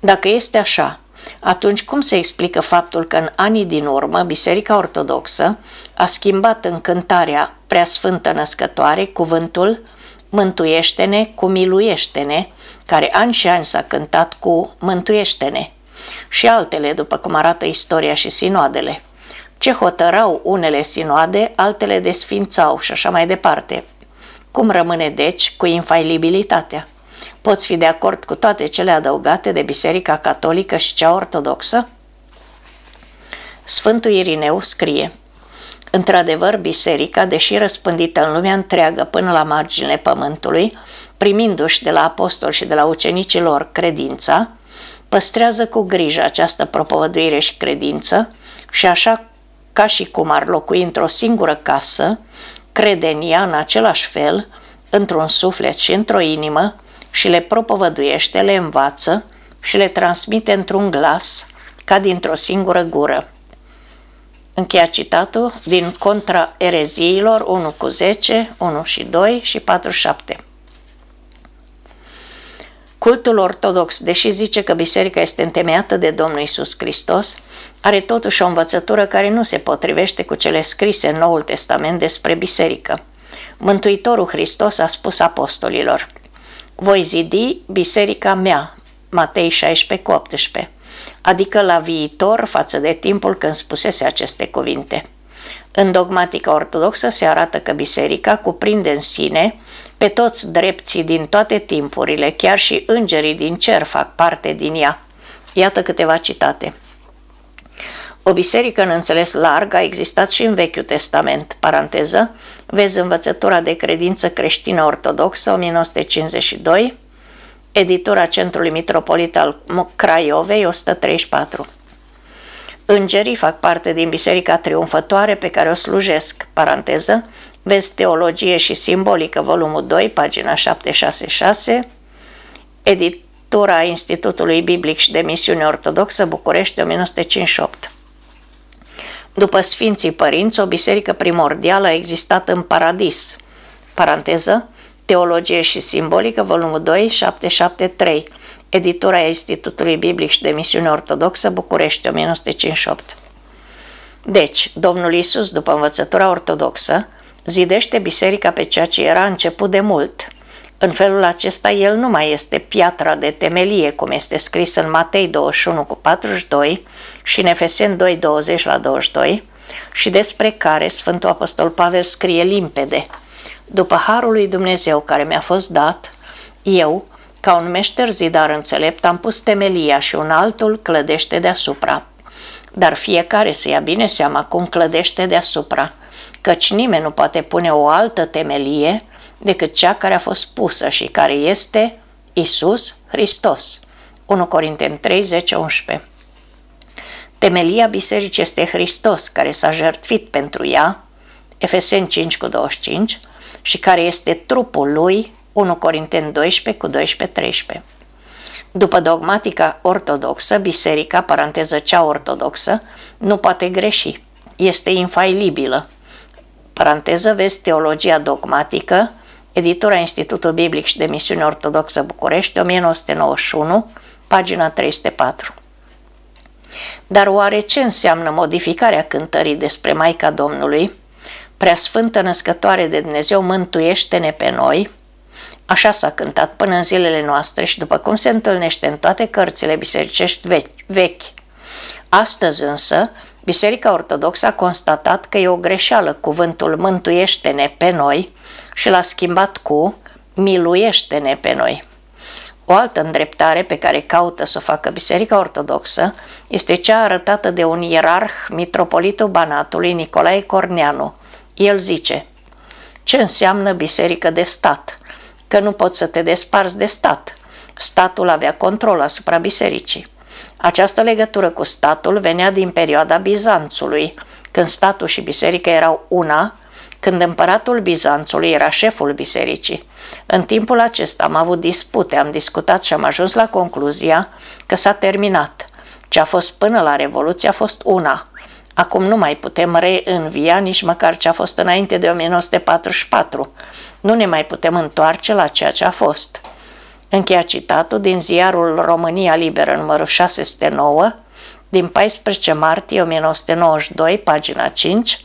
Speaker 1: Dacă este așa, atunci cum se explică faptul că în anii din urmă Biserica Ortodoxă a schimbat în cântarea Preasfântă Născătoare cuvântul Mântuiește-ne cu miluiește-ne, care ani și ani s-a cântat cu Mântuiește-ne și altele, după cum arată istoria și sinoadele. Ce hotărau unele sinoade, altele desfințau și așa mai departe. Cum rămâne deci cu infailibilitatea? Poți fi de acord cu toate cele adăugate de Biserica Catolică și cea Ortodoxă? Sfântul Irineu scrie Într-adevăr, biserica, deși răspândită în lumea întreagă până la marginile pământului, primindu-și de la apostoli și de la ucenicii lor credința, păstrează cu grijă această propovăduire și credință și așa ca și cum ar locui într-o singură casă, crede în ea în același fel, într-un suflet și într-o inimă, și le propovăduiește, le învață și le transmite într-un glas, ca dintr-o singură gură. Încheia citatul din Contra ereziilor 1 cu 10, 1 și 2 și 4 7. Cultul ortodox, deși zice că biserica este întemeiată de Domnul Isus Hristos, are totuși o învățătură care nu se potrivește cu cele scrise în Noul Testament despre biserică. Mântuitorul Hristos a spus apostolilor, voi zidi biserica mea, Matei 16 cu 18, adică la viitor față de timpul când spusese aceste cuvinte. În dogmatica ortodoxă se arată că biserica cuprinde în sine pe toți drepții din toate timpurile, chiar și îngerii din cer fac parte din ea. Iată câteva citate. O biserică în înțeles larg a existat și în Vechiul Testament, paranteză, vezi învățătura de credință creștină ortodoxă 1952, editura Centrului Mitropolit al Craiovei 134. Îngerii fac parte din Biserica Triumfătoare pe care o slujesc, paranteză, vezi Teologie și Simbolică, volumul 2, pagina 766, editura Institutului Biblic și de Misiune Ortodoxă, București, 1958. După Sfinții Părinți, o biserică primordială a existat în Paradis, paranteză, Teologie și Simbolică, volumul 2, 773, editura Institutului Biblic și de Misiune Ortodoxă, București, 1958. Deci, Domnul Isus, după învățătura ortodoxă, zidește biserica pe ceea ce era început de mult. În felul acesta, el nu mai este piatra de temelie, cum este scris în Matei 21 cu 42 și în Efesen 2, 20 la 22, și despre care Sfântul Apostol Pavel scrie limpede. După harul lui Dumnezeu care mi-a fost dat, eu, ca un meșter zidar înțelept, am pus temelia și un altul clădește deasupra. Dar fiecare să ia bine seama cum clădește deasupra, căci nimeni nu poate pune o altă temelie decât cea care a fost pusă și care este Isus Hristos. 1 Corinteni 3, 10, 11 Temelia bisericii este Hristos, care s-a jertfit pentru ea, Efeseni 5 cu 25, și care este trupul lui, 1 Corinteni 12 cu 12-13. După dogmatica ortodoxă, biserica, paranteză cea ortodoxă, nu poate greși. Este infailibilă. Paranteză, vezi teologia dogmatică, editura Institutul Biblic și de Misiune Ortodoxă București, 1991, pagina 304. Dar oare ce înseamnă modificarea cântării despre Maica Domnului? Preasfântă născătoare de Dumnezeu, mântuiește-ne pe noi! Așa s-a cântat până în zilele noastre și după cum se întâlnește în toate cărțile bisericești vechi. Astăzi însă, Biserica Ortodoxă a constatat că e o greșeală cuvântul mântuiește-ne pe noi și l-a schimbat cu miluiește-ne pe noi. O altă îndreptare pe care caută să o facă Biserica Ortodoxă este cea arătată de un ierarh, mitropolitul Banatului Nicolae Corneanu, El zice, ce înseamnă biserică de stat? Că nu poți să te desparți de stat. Statul avea control asupra bisericii. Această legătură cu statul venea din perioada Bizanțului, când statul și biserica erau una, când împăratul Bizanțului era șeful bisericii. În timpul acesta am avut dispute, am discutat și am ajuns la concluzia că s-a terminat. Ce a fost până la Revoluție a fost una. Acum nu mai putem reînvia nici măcar ce a fost înainte de 1944. Nu ne mai putem întoarce la ceea ce a fost. Încheia citatul din ziarul România Liberă numărul 609 din 14 martie 1992, pagina 5,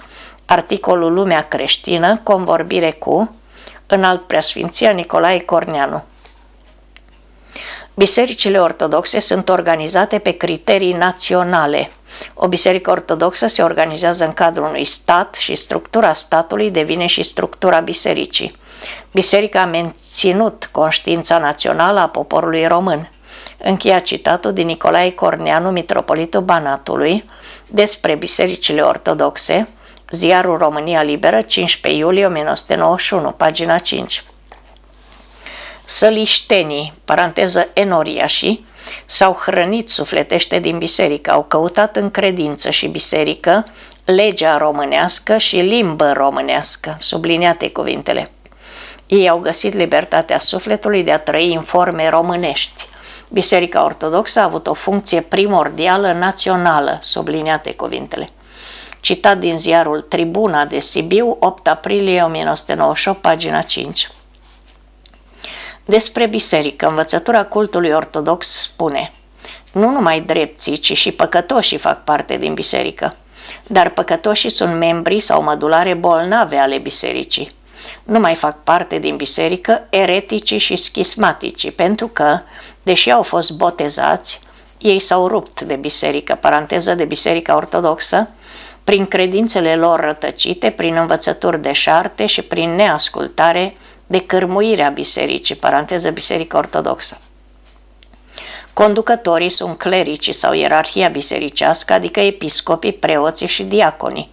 Speaker 1: articolul Lumea creștină, convorbire cu înalt preasfinția Nicolae Corneanu. Bisericile ortodoxe sunt organizate pe criterii naționale. O biserică ortodoxă se organizează în cadrul unui stat și structura statului devine și structura bisericii. Biserica a menținut conștiința națională a poporului român. Încheia citatul din Nicolae Corneanu, mitropolitul Banatului, despre bisericile ortodoxe, ziarul România Liberă, 15 iulie 1991, pagina 5. Săliștenii, paranteză enoriașii, s-au hrănit sufletește din biserică, au căutat în credință și biserică legea românească și limbă românească, subliniate cuvintele. Ei au găsit libertatea sufletului de a trăi în forme românești. Biserica Ortodoxă a avut o funcție primordială națională, subliniate cuvintele. Citat din ziarul Tribuna de Sibiu, 8 aprilie 1998, pagina 5. Despre biserică, învățătura cultului ortodox spune Nu numai drepții, ci și păcătoșii fac parte din biserică. Dar păcătoșii sunt membri sau mădulare bolnave ale bisericii nu mai fac parte din biserică ereticii și schismaticii, pentru că, deși au fost botezați, ei s-au rupt de biserică, paranteză de biserica ortodoxă, prin credințele lor rătăcite, prin învățături de șarte și prin neascultare de cârmuirea bisericii, paranteză biserică ortodoxă. Conducătorii sunt clericii sau ierarhia bisericească, adică episcopii, preoții și diaconii.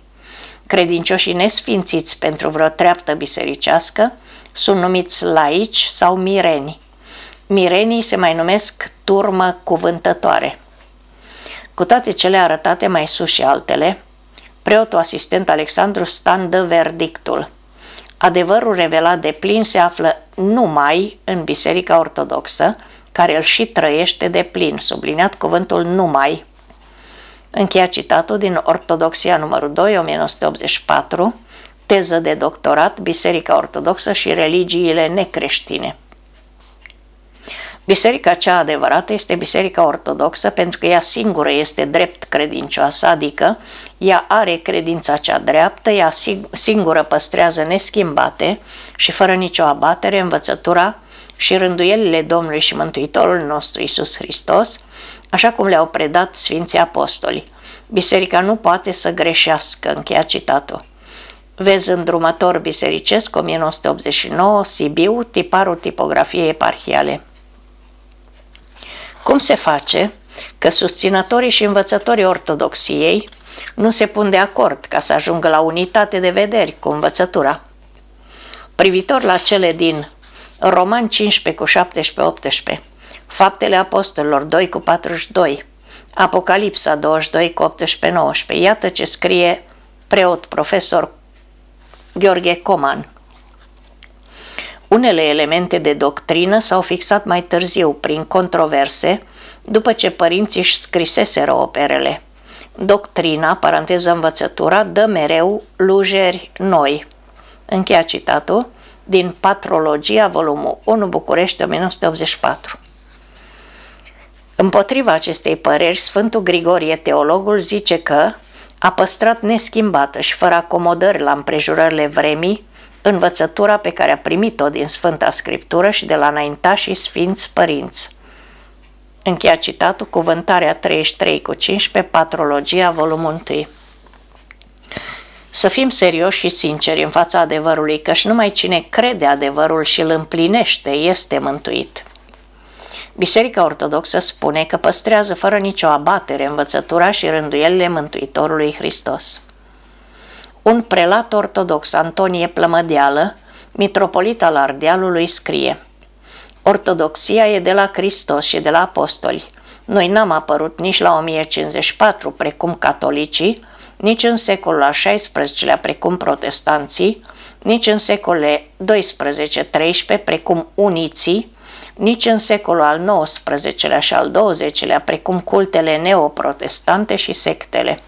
Speaker 1: Credincioșii nesfințiți pentru vreo treaptă bisericească sunt numiți laici sau mireni. Mirenii se mai numesc turmă cuvântătoare. Cu toate cele arătate mai sus și altele, preotul asistent Alexandru Stan dă verdictul. Adevărul revelat de plin se află numai în Biserica Ortodoxă, care îl și trăiește de plin, subliniat cuvântul numai. Încheia citatul din Ortodoxia numărul 2, 1984, teză de doctorat, Biserica Ortodoxă și religiile necreștine. Biserica cea adevărată este Biserica Ortodoxă pentru că ea singură este drept credincioasă, adică ea are credința cea dreaptă, ea singură păstrează neschimbate și fără nicio abatere învățătura și rânduielile Domnului și Mântuitorul nostru Isus Hristos, așa cum le-au predat Sfinții Apostoli. Biserica nu poate să greșească, încheia citatul. Vezi îndrumător bisericesc 1989, Sibiu, tiparul tipografiei eparhiale. Cum se face că susținătorii și învățătorii ortodoxiei nu se pun de acord ca să ajungă la unitate de vederi cu învățătura? Privitor la cele din Roman 15 cu 17-18, Faptele Apostolilor 2 cu 42, Apocalipsa 22 cu 18-19. Iată ce scrie preot profesor Gheorghe Coman. Unele elemente de doctrină s-au fixat mai târziu prin controverse, după ce părinții își scriseseră operele. Doctrina, paranteză învățătura, dă mereu lujeri noi. Încheia citatul din Patrologia, volumul 1, București, 1984. Împotriva acestei păreri, Sfântul Grigorie, teologul, zice că a păstrat neschimbată și fără acomodări la împrejurările vremii învățătura pe care a primit-o din Sfânta Scriptură și de la înaintașii Sfinți Părinți. Încheia citatul Cuvântarea 33 cu 15, Patrologia, volumul 1. Să fim serioși și sinceri în fața adevărului, căci numai cine crede adevărul și îl împlinește este mântuit. Biserica Ortodoxă spune că păstrează fără nicio abatere învățătura și rânduielile Mântuitorului Hristos. Un prelat ortodox, Antonie Plămădeală, mitropolit al Ardealului, scrie Ortodoxia e de la Hristos și de la apostoli. Noi n-am apărut nici la 1054, precum catolicii, nici în secolul al XVI-lea, precum protestanții, nici în secolele 12-13, precum uniții, nici în secolul al XIX-lea și al XX-lea, precum cultele neoprotestante și sectele.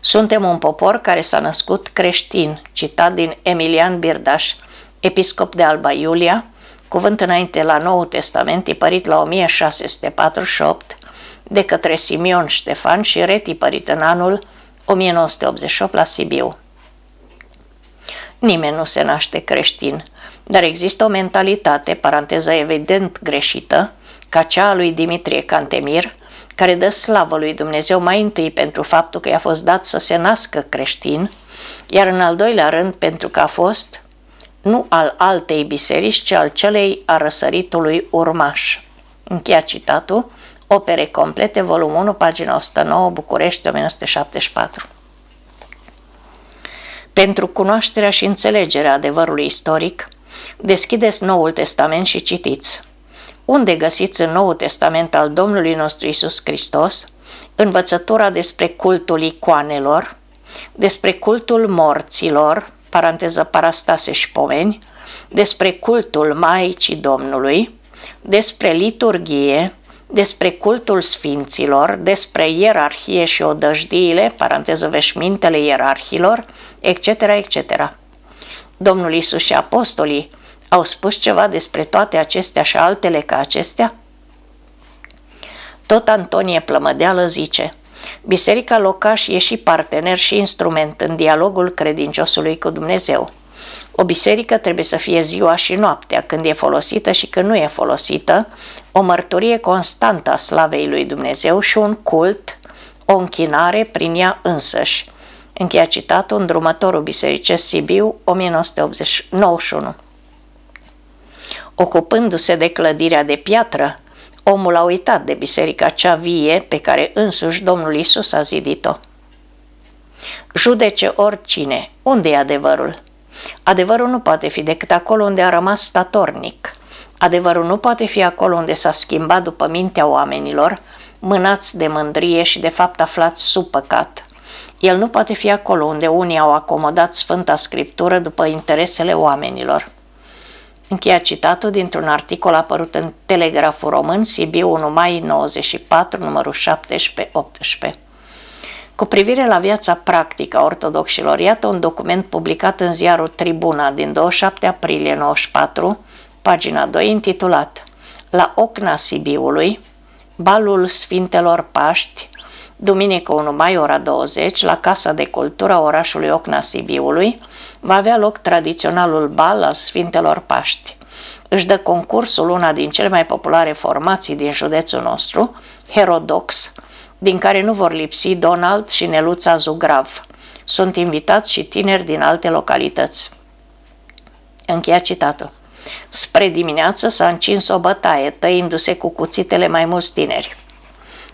Speaker 1: Suntem un popor care s-a născut creștin, citat din Emilian Birdaș, episcop de Alba Iulia, cuvânt înainte la Noul Testament, tipărit la 1648 de către Simion Ștefan și retipărit în anul 1988 la Sibiu. Nimeni nu se naște creștin, dar există o mentalitate, paranteză evident greșită, ca cea a lui Dimitrie Cantemir, care dă slavă lui Dumnezeu mai întâi pentru faptul că i-a fost dat să se nască creștin, iar în al doilea rând pentru că a fost nu al altei biserici, ci al celei a răsăritului urmaș. Încheia citatul, opere complete, volumul 1, pagina 109, București, 1974. Pentru cunoașterea și înțelegerea adevărului istoric, deschideți Noul Testament și citiți. Unde găsiți în Noul Testament al Domnului nostru Isus Hristos învățătura despre cultul icoanelor, despre cultul morților, paranteză parastase și pomeni, despre cultul Maicii Domnului, despre liturghie, despre cultul sfinților, despre ierarhie și odăjdiile, paranteză veșmintele ierarhilor, etc., etc. Domnul Isus și apostolii au spus ceva despre toate acestea și altele ca acestea? Tot Antonie Plămădeală zice – Biserica locaș e și partener și instrument în dialogul credinciosului cu Dumnezeu. O biserică trebuie să fie ziua și noaptea, când e folosită și când nu e folosită, o mărturie constantă a slavei lui Dumnezeu și un cult, o închinare prin ea însăși. Încheia citatul în drumătorul bisericesc Sibiu, 1991. Ocupându-se de clădirea de piatră, Omul a uitat de biserica cea vie pe care însuși Domnul Isus a zidit-o. Judece oricine. Unde e adevărul? Adevărul nu poate fi decât acolo unde a rămas statornic. Adevărul nu poate fi acolo unde s-a schimbat după mintea oamenilor, mânați de mândrie și de fapt aflați sub păcat. El nu poate fi acolo unde unii au acomodat Sfânta Scriptură după interesele oamenilor. Încheia citatul dintr-un articol apărut în Telegraful Român, Sibiu 1 mai 94, numărul 17-18. Cu privire la viața practică a ortodoxilor, iată un document publicat în ziarul Tribuna din 27 aprilie 94, pagina 2, intitulat La Ocna Sibiului, Balul Sfintelor Paști, duminică 1 mai, ora 20, la Casa de Cultură a orașului Ocna Sibiului, va avea loc tradiționalul bal al Sfintelor Paști. Își dă concursul una din cele mai populare formații din județul nostru, Herodox, din care nu vor lipsi Donald și Neluța Zugrav. Sunt invitați și tineri din alte localități. Încheia citatul. Spre dimineață s-a încins o bătaie, tăindu-se cu cuțitele mai mulți tineri.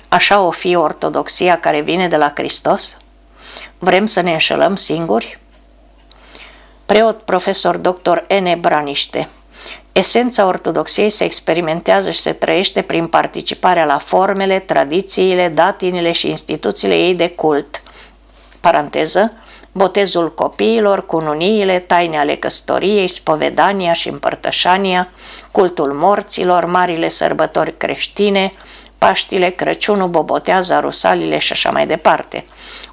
Speaker 1: Așa o fi ortodoxia care vine de la Hristos? Vrem să ne înșelăm singuri? Preot profesor dr. N. Braniște Esența ortodoxiei se experimentează și se trăiește prin participarea la formele, tradițiile, datinile și instituțiile ei de cult. Paranteză, botezul copiilor, cununiile, taine ale căsătoriei, spovedania și împărtășania, cultul morților, marile sărbători creștine, Paștile, Crăciunul, Boboteaza, Rusalile și așa mai departe.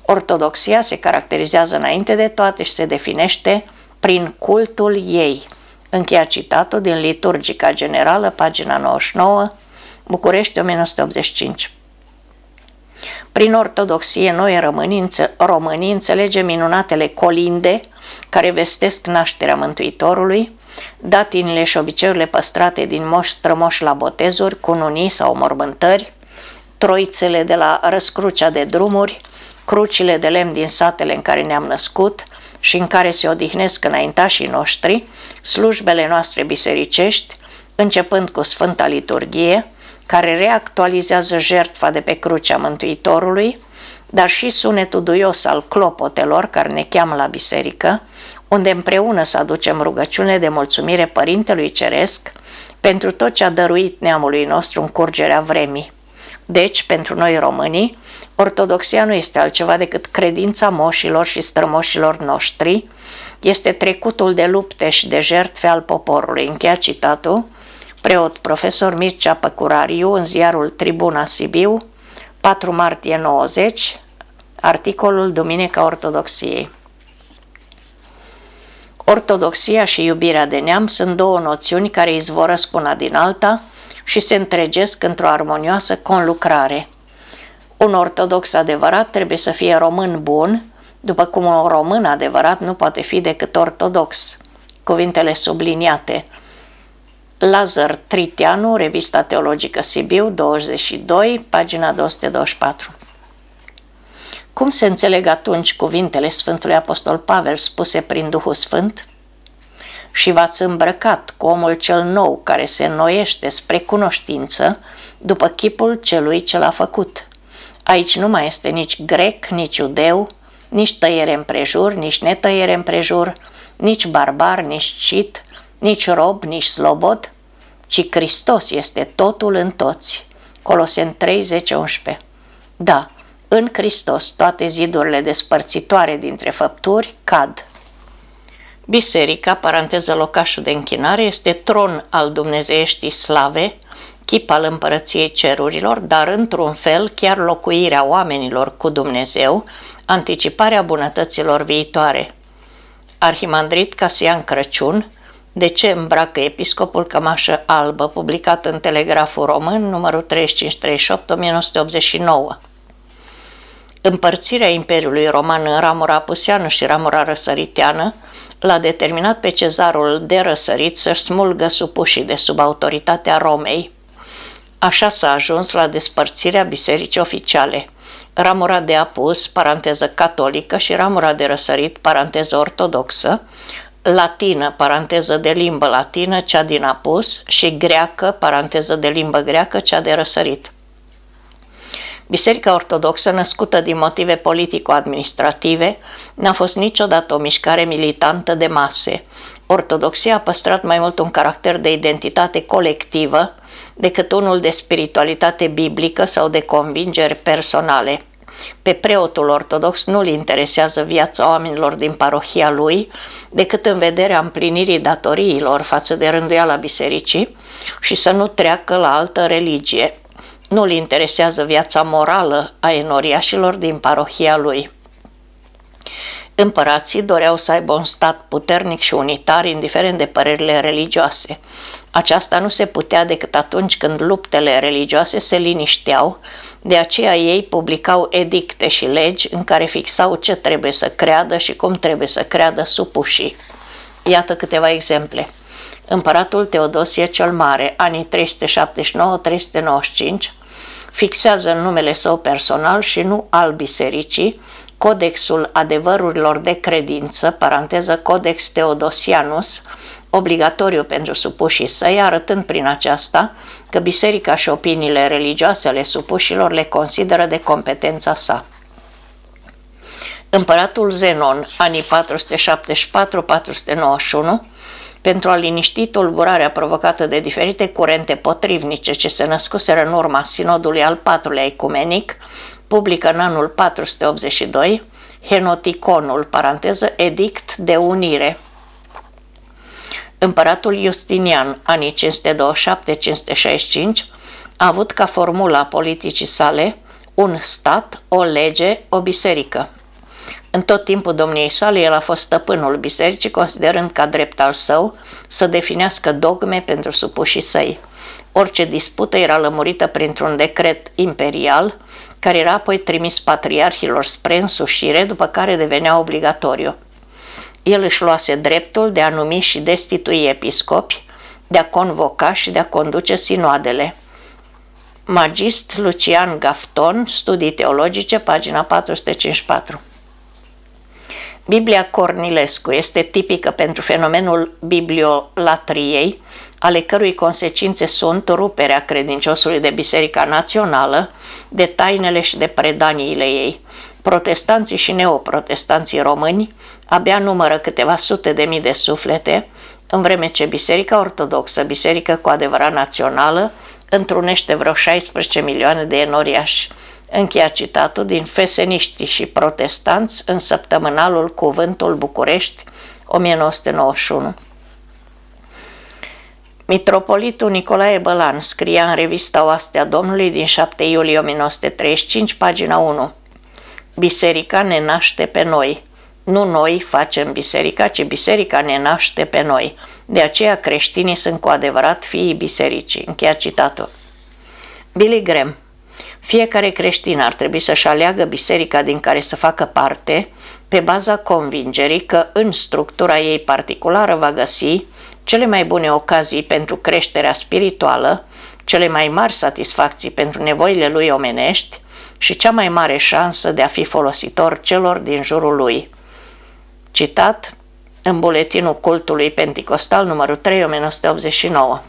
Speaker 1: Ortodoxia se caracterizează înainte de toate și se definește prin cultul ei. Încheia citatul din Liturgica Generală, pagina 99, București, 1985. Prin ortodoxie, noi românii, românii înțelegem minunatele colinde care vestesc nașterea Mântuitorului, datinile și obiceiurile păstrate din moși strămoși la botezuri, cununii sau mormântări, troițele de la răscrucea de drumuri, crucile de lemn din satele în care ne-am născut și în care se odihnesc înaintașii noștri, slujbele noastre bisericești, începând cu Sfânta Liturghie, care reactualizează jertfa de pe crucea Mântuitorului, dar și sunetul duios al clopotelor care ne cheamă la biserică, unde împreună să aducem rugăciune de mulțumire Părintelui Ceresc pentru tot ce a dăruit neamului nostru în curgerea vremii. Deci, pentru noi românii, ortodoxia nu este altceva decât credința moșilor și strămoșilor noștri, este trecutul de lupte și de jertfe al poporului. Încheia citatul, preot profesor Mircea Păcurariu în ziarul Tribuna Sibiu, 4 martie 90, articolul Duminica Ortodoxiei. Ortodoxia și iubirea de neam sunt două noțiuni care izvorăsc una din alta și se întregesc într-o armonioasă conlucrare. Un ortodox adevărat trebuie să fie român bun, după cum un român adevărat nu poate fi decât ortodox. Cuvintele subliniate. Lazar Tritianu, Revista Teologică Sibiu, 22, pagina 224. Cum se înțeleg atunci cuvintele Sfântului Apostol Pavel spuse prin Duhul Sfânt? Și v-ați îmbrăcat cu omul cel nou care se înnoiește spre cunoștință după chipul celui ce l-a făcut. Aici nu mai este nici grec, nici iudeu, nici tăiere împrejur, nici netăiere împrejur, nici barbar, nici cit, nici rob, nici slobod, ci Hristos este totul în toți. Colosen 3, 10, 11. Da, în Hristos toate zidurile despărțitoare dintre făpturi cad. Biserica, paranteză locașul de închinare, este tron al dumnezeieștii slave, chip al împărăției cerurilor, dar într-un fel chiar locuirea oamenilor cu Dumnezeu, anticiparea bunătăților viitoare. Arhimandrit Casian Crăciun, de ce îmbracă episcopul cămașă albă, publicat în Telegraful Român, numărul 3538, 1989. Împărțirea Imperiului Roman în ramura apuseană și ramura răsăriteană l-a determinat pe cezarul de răsărit să-și smulgă supușii de sub autoritatea Romei. Așa s-a ajuns la despărțirea bisericii oficiale. Ramura de apus, paranteză catolică, și ramura de răsărit, paranteză ortodoxă, latină, paranteză de limbă latină, cea din apus, și greacă, paranteză de limbă greacă, cea de răsărit. Biserica Ortodoxă, născută din motive politico-administrative, n-a fost niciodată o mișcare militantă de mase. Ortodoxia a păstrat mai mult un caracter de identitate colectivă decât unul de spiritualitate biblică sau de convingeri personale. Pe preotul ortodox nu-l interesează viața oamenilor din parohia lui, decât în vederea împlinirii datoriilor față de rânduiala bisericii și să nu treacă la altă religie. Nu-l interesează viața morală a enoriașilor din parohia lui. Împărații doreau să aibă un stat puternic și unitar, indiferent de părerile religioase. Aceasta nu se putea decât atunci când luptele religioase se linișteau, de aceea ei publicau edicte și legi în care fixau ce trebuie să creadă și cum trebuie să creadă supușii. Iată câteva exemple. Împăratul Teodosie cel Mare, anii 379-395, fixează în numele său personal și nu al bisericii Codexul adevărurilor de credință, paranteză Codex Teodosianus, obligatoriu pentru supușii săi, arătând prin aceasta că biserica și opiniile religioase ale supușilor le consideră de competența sa. Împăratul Zenon, anii 474-491, pentru a liniști tulburarea provocată de diferite curente potrivnice ce se născuseră în urma sinodului al patrulea ecumenic, publică în anul 482 Henoticonul, paranteză, Edict de Unire. Împăratul Justinian, anii 527-565, a avut ca formula politicii sale un stat, o lege, o biserică. În tot timpul domniei sale, el a fost stăpânul bisericii, considerând ca drept al său să definească dogme pentru supușii săi. Orice dispută era lămurită printr-un decret imperial, care era apoi trimis patriarhilor spre însușire, după care devenea obligatoriu. El își luase dreptul de a numi și destitui episcopi, de a convoca și de a conduce sinoadele. Magist Lucian Gafton, Studii teologice, pagina 454 Biblia Cornilescu este tipică pentru fenomenul bibliolatriei, ale cărui consecințe sunt ruperea credinciosului de Biserica Națională, de tainele și de predaniile ei. Protestanții și neoprotestanții români abia numără câteva sute de mii de suflete, în vreme ce Biserica Ortodoxă, biserică cu adevărat națională, întrunește vreo 16 milioane de enoriași. Încheia citatul din Feseniști și Protestanți în săptămânalul Cuvântul București, 1991. Mitropolitul Nicolae Bălan scria în revista Oastea Domnului din 7 iulie 1935, pagina 1. Biserica ne naște pe noi. Nu noi facem biserica, ci biserica ne naște pe noi. De aceea creștinii sunt cu adevărat fiii bisericii. Încheia citatul. Billy Graham fiecare creștin ar trebui să-și aleagă biserica din care să facă parte pe baza convingerii că în structura ei particulară va găsi cele mai bune ocazii pentru creșterea spirituală, cele mai mari satisfacții pentru nevoile lui omenești și cea mai mare șansă de a fi folositor celor din jurul lui. Citat în buletinul cultului Pentecostal numărul 3 1989.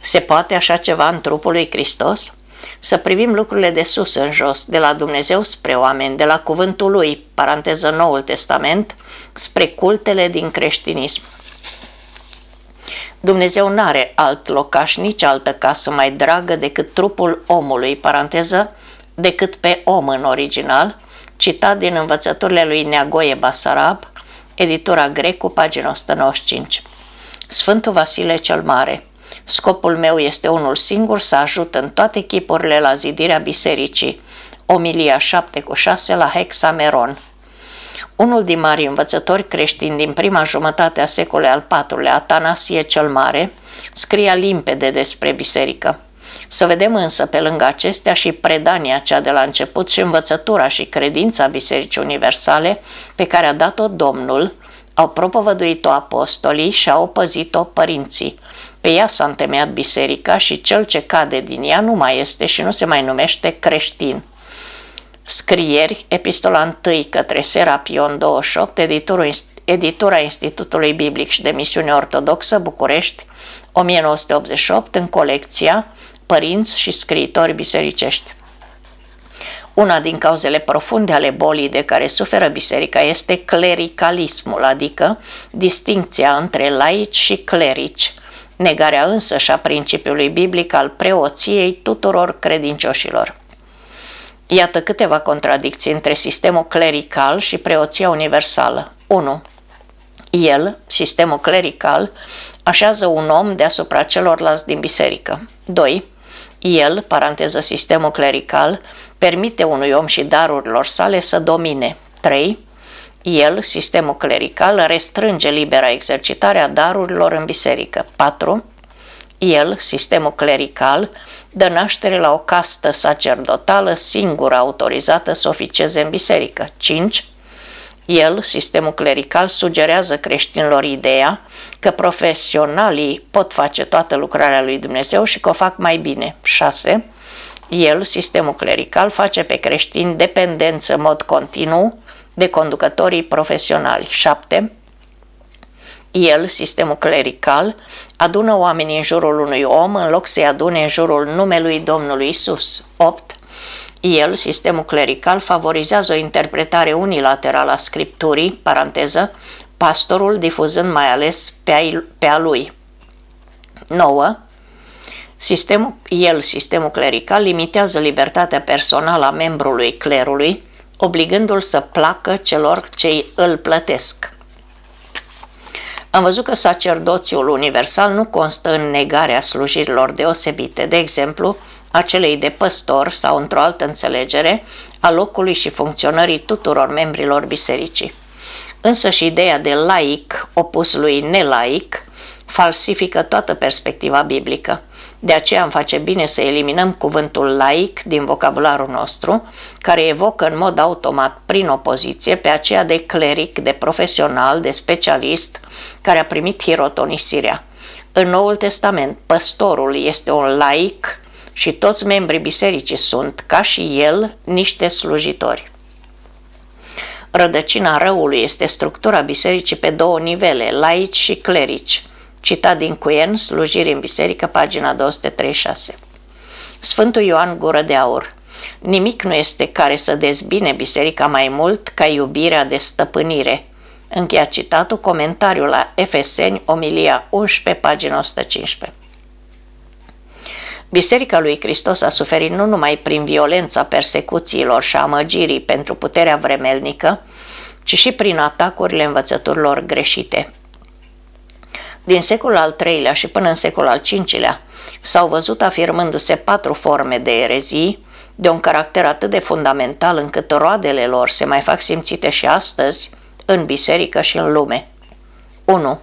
Speaker 1: Se poate așa ceva în trupul lui Hristos? Să privim lucrurile de sus în jos, de la Dumnezeu spre oameni, de la cuvântul lui, paranteză Noul Testament, spre cultele din creștinism. Dumnezeu n-are alt locaș, nici altă casă mai dragă decât trupul omului, paranteză, decât pe om în original, citat din învățăturile lui Neagoie Basarab, editura Grecu, pagina 195. Sfântul Vasile cel Mare Scopul meu este unul singur să ajut în toate chipurile la zidirea bisericii, Omilia 7 cu 6 la Hexameron. Unul din mari învățători creștini din prima jumătate a secolului al IV-lea, Atanasie cel Mare, scria limpede despre biserică. Să vedem însă pe lângă acestea și predania cea de la început și învățătura și credința Bisericii Universale pe care a dat-o Domnul, au propovăduit-o apostolii și au păzit-o părinții. Pe ea s-a întemeiat biserica și cel ce cade din ea nu mai este și nu se mai numește creștin. Scrieri, epistola 1 către Serapion 28, editorul, editura Institutului Biblic și de Misiune Ortodoxă, București, 1988, în colecția Părinți și scriitori bisericești. Una din cauzele profunde ale bolii de care suferă biserica este clericalismul, adică distincția între laici și clerici, negarea însăși a principiului biblic al preoției tuturor credincioșilor. Iată câteva contradicții între sistemul clerical și preoția universală. 1. El, sistemul clerical, așează un om deasupra celorlalți din biserică. 2. El, paranteză sistemul clerical, permite unui om și darurilor sale să domine. 3. El, sistemul clerical, restrânge libera exercitare a darurilor în biserică. 4. El, sistemul clerical, dă naștere la o castă sacerdotală singură autorizată să oficieze în biserică. 5. El, sistemul clerical, sugerează creștinilor ideea că profesionalii pot face toată lucrarea lui Dumnezeu și că o fac mai bine. 6. El, sistemul clerical, face pe creștini dependență în mod continuu de conducătorii profesionali. 7. El, sistemul clerical, adună oamenii în jurul unui om în loc să-i adune în jurul numelui Domnului Isus. 8. El, sistemul clerical, favorizează o interpretare unilaterală a Scripturii, paranteză, pastorul difuzând mai ales pe a, pe a lui. 9. Sistemul, el, sistemul clerical, limitează libertatea personală a membrului clerului, obligându-l să placă celor ce îl plătesc. Am văzut că sacerdoțiul universal nu constă în negarea slujirilor deosebite, de exemplu, acelei de păstor sau, într-o altă înțelegere, a locului și funcționării tuturor membrilor bisericii. Însă și ideea de laic opus lui nelaic falsifică toată perspectiva biblică. De aceea îmi face bine să eliminăm cuvântul laic din vocabularul nostru, care evocă în mod automat, prin opoziție, pe aceea de cleric, de profesional, de specialist, care a primit hirotonisirea. În Noul Testament, păstorul este un laic și toți membrii bisericii sunt, ca și el, niște slujitori. Rădăcina răului este structura bisericii pe două nivele, laici și clerici. Citat din Cuen, slujiri în biserică, pagina 236. Sfântul Ioan Gură de Aur Nimic nu este care să dezbine biserica mai mult ca iubirea de stăpânire. Încheia citatul, comentariul la Efeseni, omilia 11, pagina 115. Biserica lui Hristos a suferit nu numai prin violența persecuțiilor și amăgirii pentru puterea vremelnică, ci și prin atacurile învățăturilor greșite. Din secolul al III-lea și până în secolul al V-lea s-au văzut afirmându-se patru forme de erezii, de un caracter atât de fundamental încât roadele lor se mai fac simțite și astăzi în biserică și în lume. 1.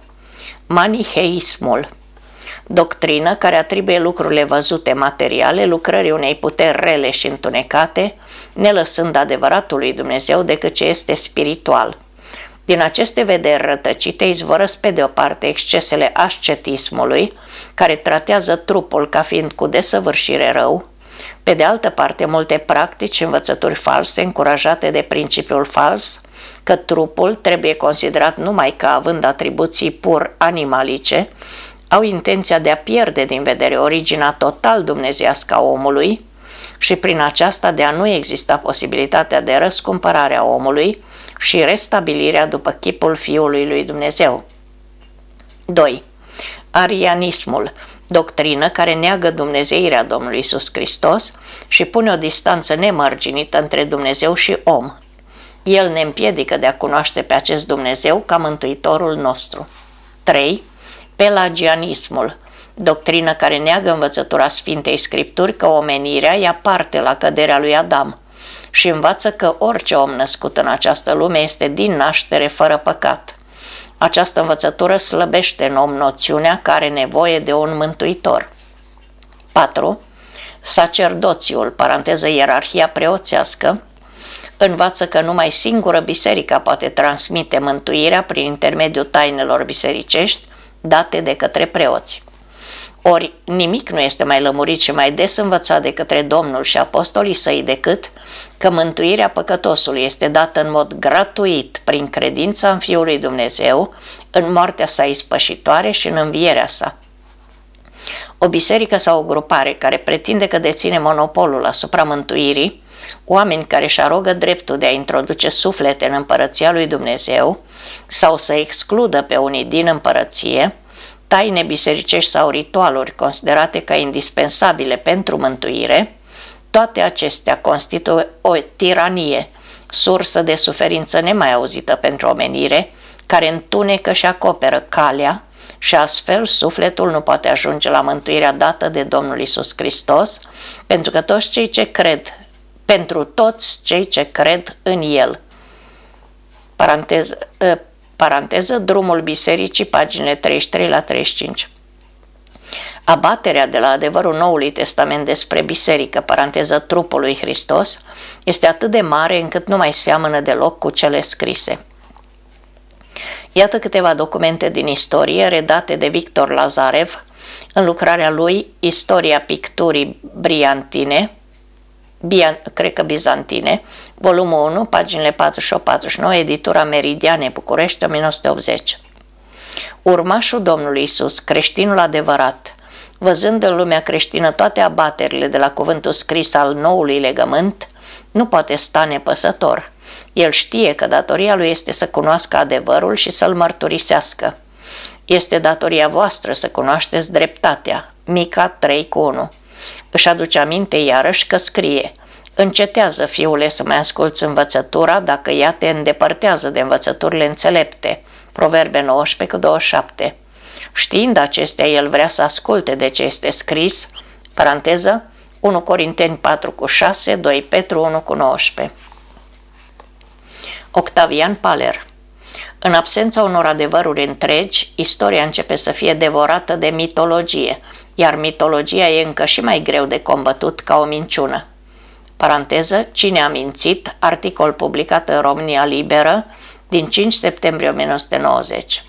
Speaker 1: Maniheismul Doctrină care atribuie lucrurile văzute materiale lucrării unei puteri rele și întunecate, ne lăsând adevăratului Dumnezeu decât ce este spiritual. Din aceste vederi rătăcite izvorăsc pe de o parte excesele ascetismului, care tratează trupul ca fiind cu desăvârșire rău, pe de altă parte multe practici, învățături false, încurajate de principiul fals, că trupul trebuie considerat numai ca având atribuții pur animalice, au intenția de a pierde din vedere originea total dumnezească a omului și prin aceasta de a nu exista posibilitatea de răscumpărare a omului și restabilirea după chipul Fiului lui Dumnezeu. 2. Arianismul, doctrină care neagă dumnezeirea Domnului Isus Hristos și pune o distanță nemărginită între Dumnezeu și om. El ne împiedică de a cunoaște pe acest Dumnezeu ca mântuitorul nostru. 3 pelagianismul, doctrină care neagă învățătura Sfintei Scripturi că omenirea ia parte la căderea lui Adam și învață că orice om născut în această lume este din naștere fără păcat. Această învățătură slăbește în om noțiunea că are nevoie de un mântuitor. 4. Sacerdoțiul, paranteză ierarhia preoțească, învață că numai singură biserica poate transmite mântuirea prin intermediul tainelor bisericești date de către preoți. Ori nimic nu este mai lămurit și mai des învățat de către Domnul și apostolii săi decât că mântuirea păcătosului este dată în mod gratuit prin credința în Fiul lui Dumnezeu, în moartea sa ispășitoare și în învierea sa. O biserică sau o grupare care pretinde că deține monopolul asupra mântuirii, oameni care își arogă dreptul de a introduce suflete în împărăția lui Dumnezeu sau să excludă pe unii din împărăție, taine bisericești sau ritualuri considerate ca indispensabile pentru mântuire, toate acestea constituie o tiranie, sursă de suferință nemai auzită pentru omenire, care întunecă și acoperă calea și astfel sufletul nu poate ajunge la mântuirea dată de Domnul Isus Hristos, pentru că toți cei ce cred pentru toți cei ce cred în El. Paranteză, ă, paranteză drumul bisericii, pagine 33 la 35. Abaterea de la adevărul Noului Testament despre biserică, paranteză trupul lui Hristos, este atât de mare încât nu mai seamănă deloc cu cele scrise. Iată câteva documente din istorie redate de Victor Lazarev în lucrarea lui Istoria picturii briantine, Bian, cred că bizantine, volumul 1, paginile 48-49, editura Meridiane, București, 1980. Urmașul Domnului Isus, creștinul adevărat, văzând în lumea creștină toate abaterile de la cuvântul scris al noului legământ, nu poate sta nepăsător. El știe că datoria lui este să cunoască adevărul și să-l mărturisească. Este datoria voastră să cunoașteți dreptatea. Mica 3 cu 1 își aduce aminte iarăși că scrie Încetează, fiule, să mai asculți învățătura dacă ea te îndepărtează de învățăturile înțelepte. Proverbe 19 cu 27. Știind acestea, el vrea să asculte de ce este scris, paranteză, 1 Corinteni 4 cu 6, 2 Petru 1 cu 19. Octavian Paler În absența unor adevăruri întregi, istoria începe să fie devorată de mitologie, iar mitologia e încă și mai greu de combătut ca o minciună. Paranteză, cine a mințit, articol publicat în România Liberă din 5 septembrie 1990.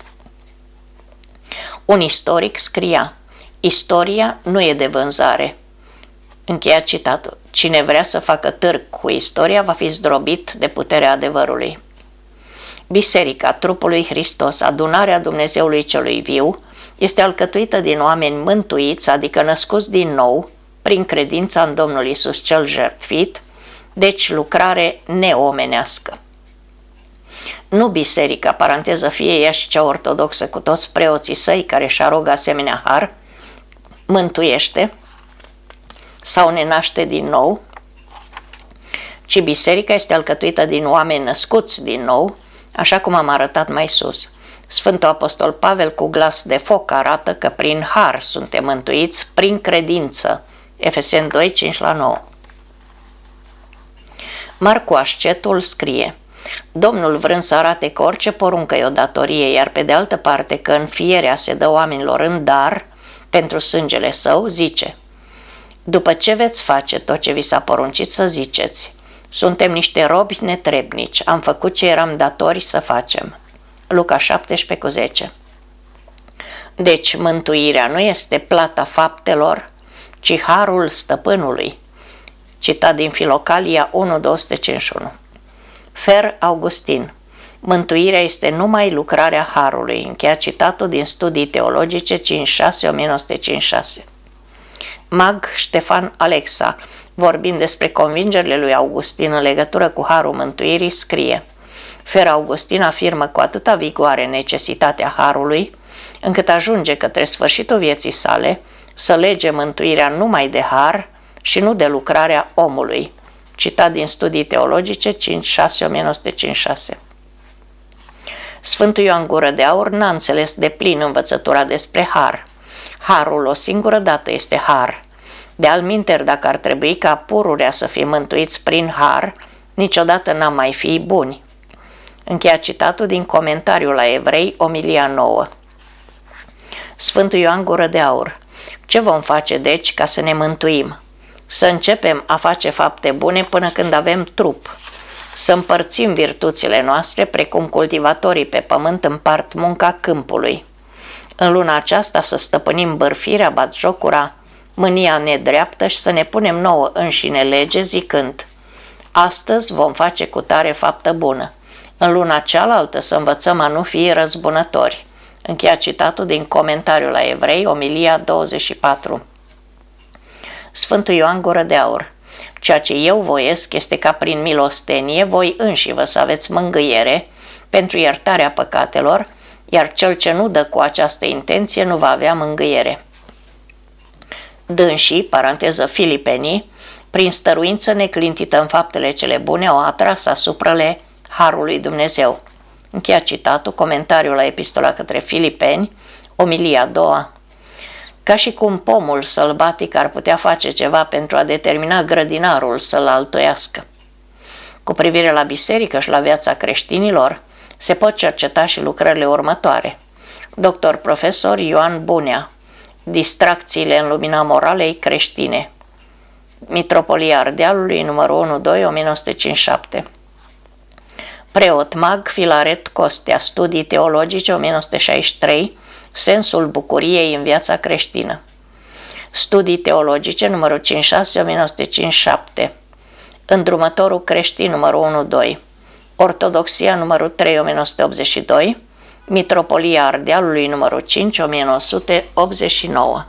Speaker 1: Un istoric scria, istoria nu e de vânzare. Încheia citatul. Cine vrea să facă târg cu istoria va fi zdrobit de puterea adevărului. Biserica trupului Hristos, adunarea Dumnezeului celui viu, este alcătuită din oameni mântuiți, adică născuți din nou, prin credința în Domnul Isus cel jertfit, deci lucrare neomenească. Nu biserica, paranteză fie ea și cea ortodoxă cu toți preoții săi care și arog asemenea har, mântuiește sau ne naște din nou, ci biserica este alcătuită din oameni născuți din nou, așa cum am arătat mai sus. Sfântul Apostol Pavel cu glas de foc arată că prin har suntem mântuiți prin credință. Efesen 2, 5 la 9. Marcu Ascetul scrie Domnul vrând să arate că orice poruncă e o datorie, iar pe de altă parte că în fierea se dă oamenilor în dar pentru sângele său, zice După ce veți face tot ce vi s-a poruncit să ziceți, suntem niște robi netrebnici, am făcut ce eram datori să facem. Luca 17 cu 10 Deci mântuirea nu este plata faptelor, ci harul stăpânului. Citat din Filocalia 1.251 Fer Augustin Mântuirea este numai lucrarea Harului, încheia citatul din Studii Teologice 56-1956. Mag Ștefan Alexa, vorbind despre convingerile lui Augustin în legătură cu Harul Mântuirii, scrie Fer Augustin afirmă cu atâta vigoare necesitatea Harului, încât ajunge către sfârșitul vieții sale să lege mântuirea numai de Har și nu de lucrarea omului, citat din studii teologice 5-6-1956. Sfântul Ioan Gură de Aur n-a înțeles de plin învățătura despre har. Harul o singură dată este har. De alminter, dacă ar trebui ca pururea să fie mântuiți prin har, niciodată n-am mai fi buni. Încheia citatul din comentariul la Evrei, Omilia 9. Sfântul Ioan Gură de Aur Ce vom face, deci, ca să ne mântuim? Să începem a face fapte bune până când avem trup, să împărțim virtuțile noastre precum cultivatorii pe pământ împart munca câmpului. În luna aceasta să stăpânim bărfirea, batjocura, mânia nedreaptă și să ne punem nouă înșine lege zicând Astăzi vom face cu tare faptă bună. În luna cealaltă să învățăm a nu fi răzbunători. Încheia citatul din comentariul la Evrei, Omilia 24. Sfântul Ioan Gură de Aur Ceea ce eu voiesc este ca prin milostenie voi înși vă să aveți mângâiere pentru iertarea păcatelor, iar cel ce nu dă cu această intenție nu va avea mângâiere. Dânsii, paranteză filipenii, prin stăruință neclintită în faptele cele bune, au atras asupra le Harului Dumnezeu. Încheia citatul, comentariul la epistola către Filipeni, omilia a doua. Ca și cum pomul sălbatic ar putea face ceva pentru a determina grădinarul să-l altoiască. Cu privire la biserică și la viața creștinilor, se pot cerceta și lucrările următoare. Dr. profesor Ioan Bunea Distracțiile în lumina moralei creștine Mitropolia Ardealului, numărul 1-2, 1957 Preot Mag Filaret Costea, Studii teologice 1963, Sensul bucuriei în viața creștină. Studii teologice numărul 56 1957. Îndrumătorul creștin numărul 1-2. Ortodoxia numărul 3 1982. Mitropolia Ardealului numărul 5 1989.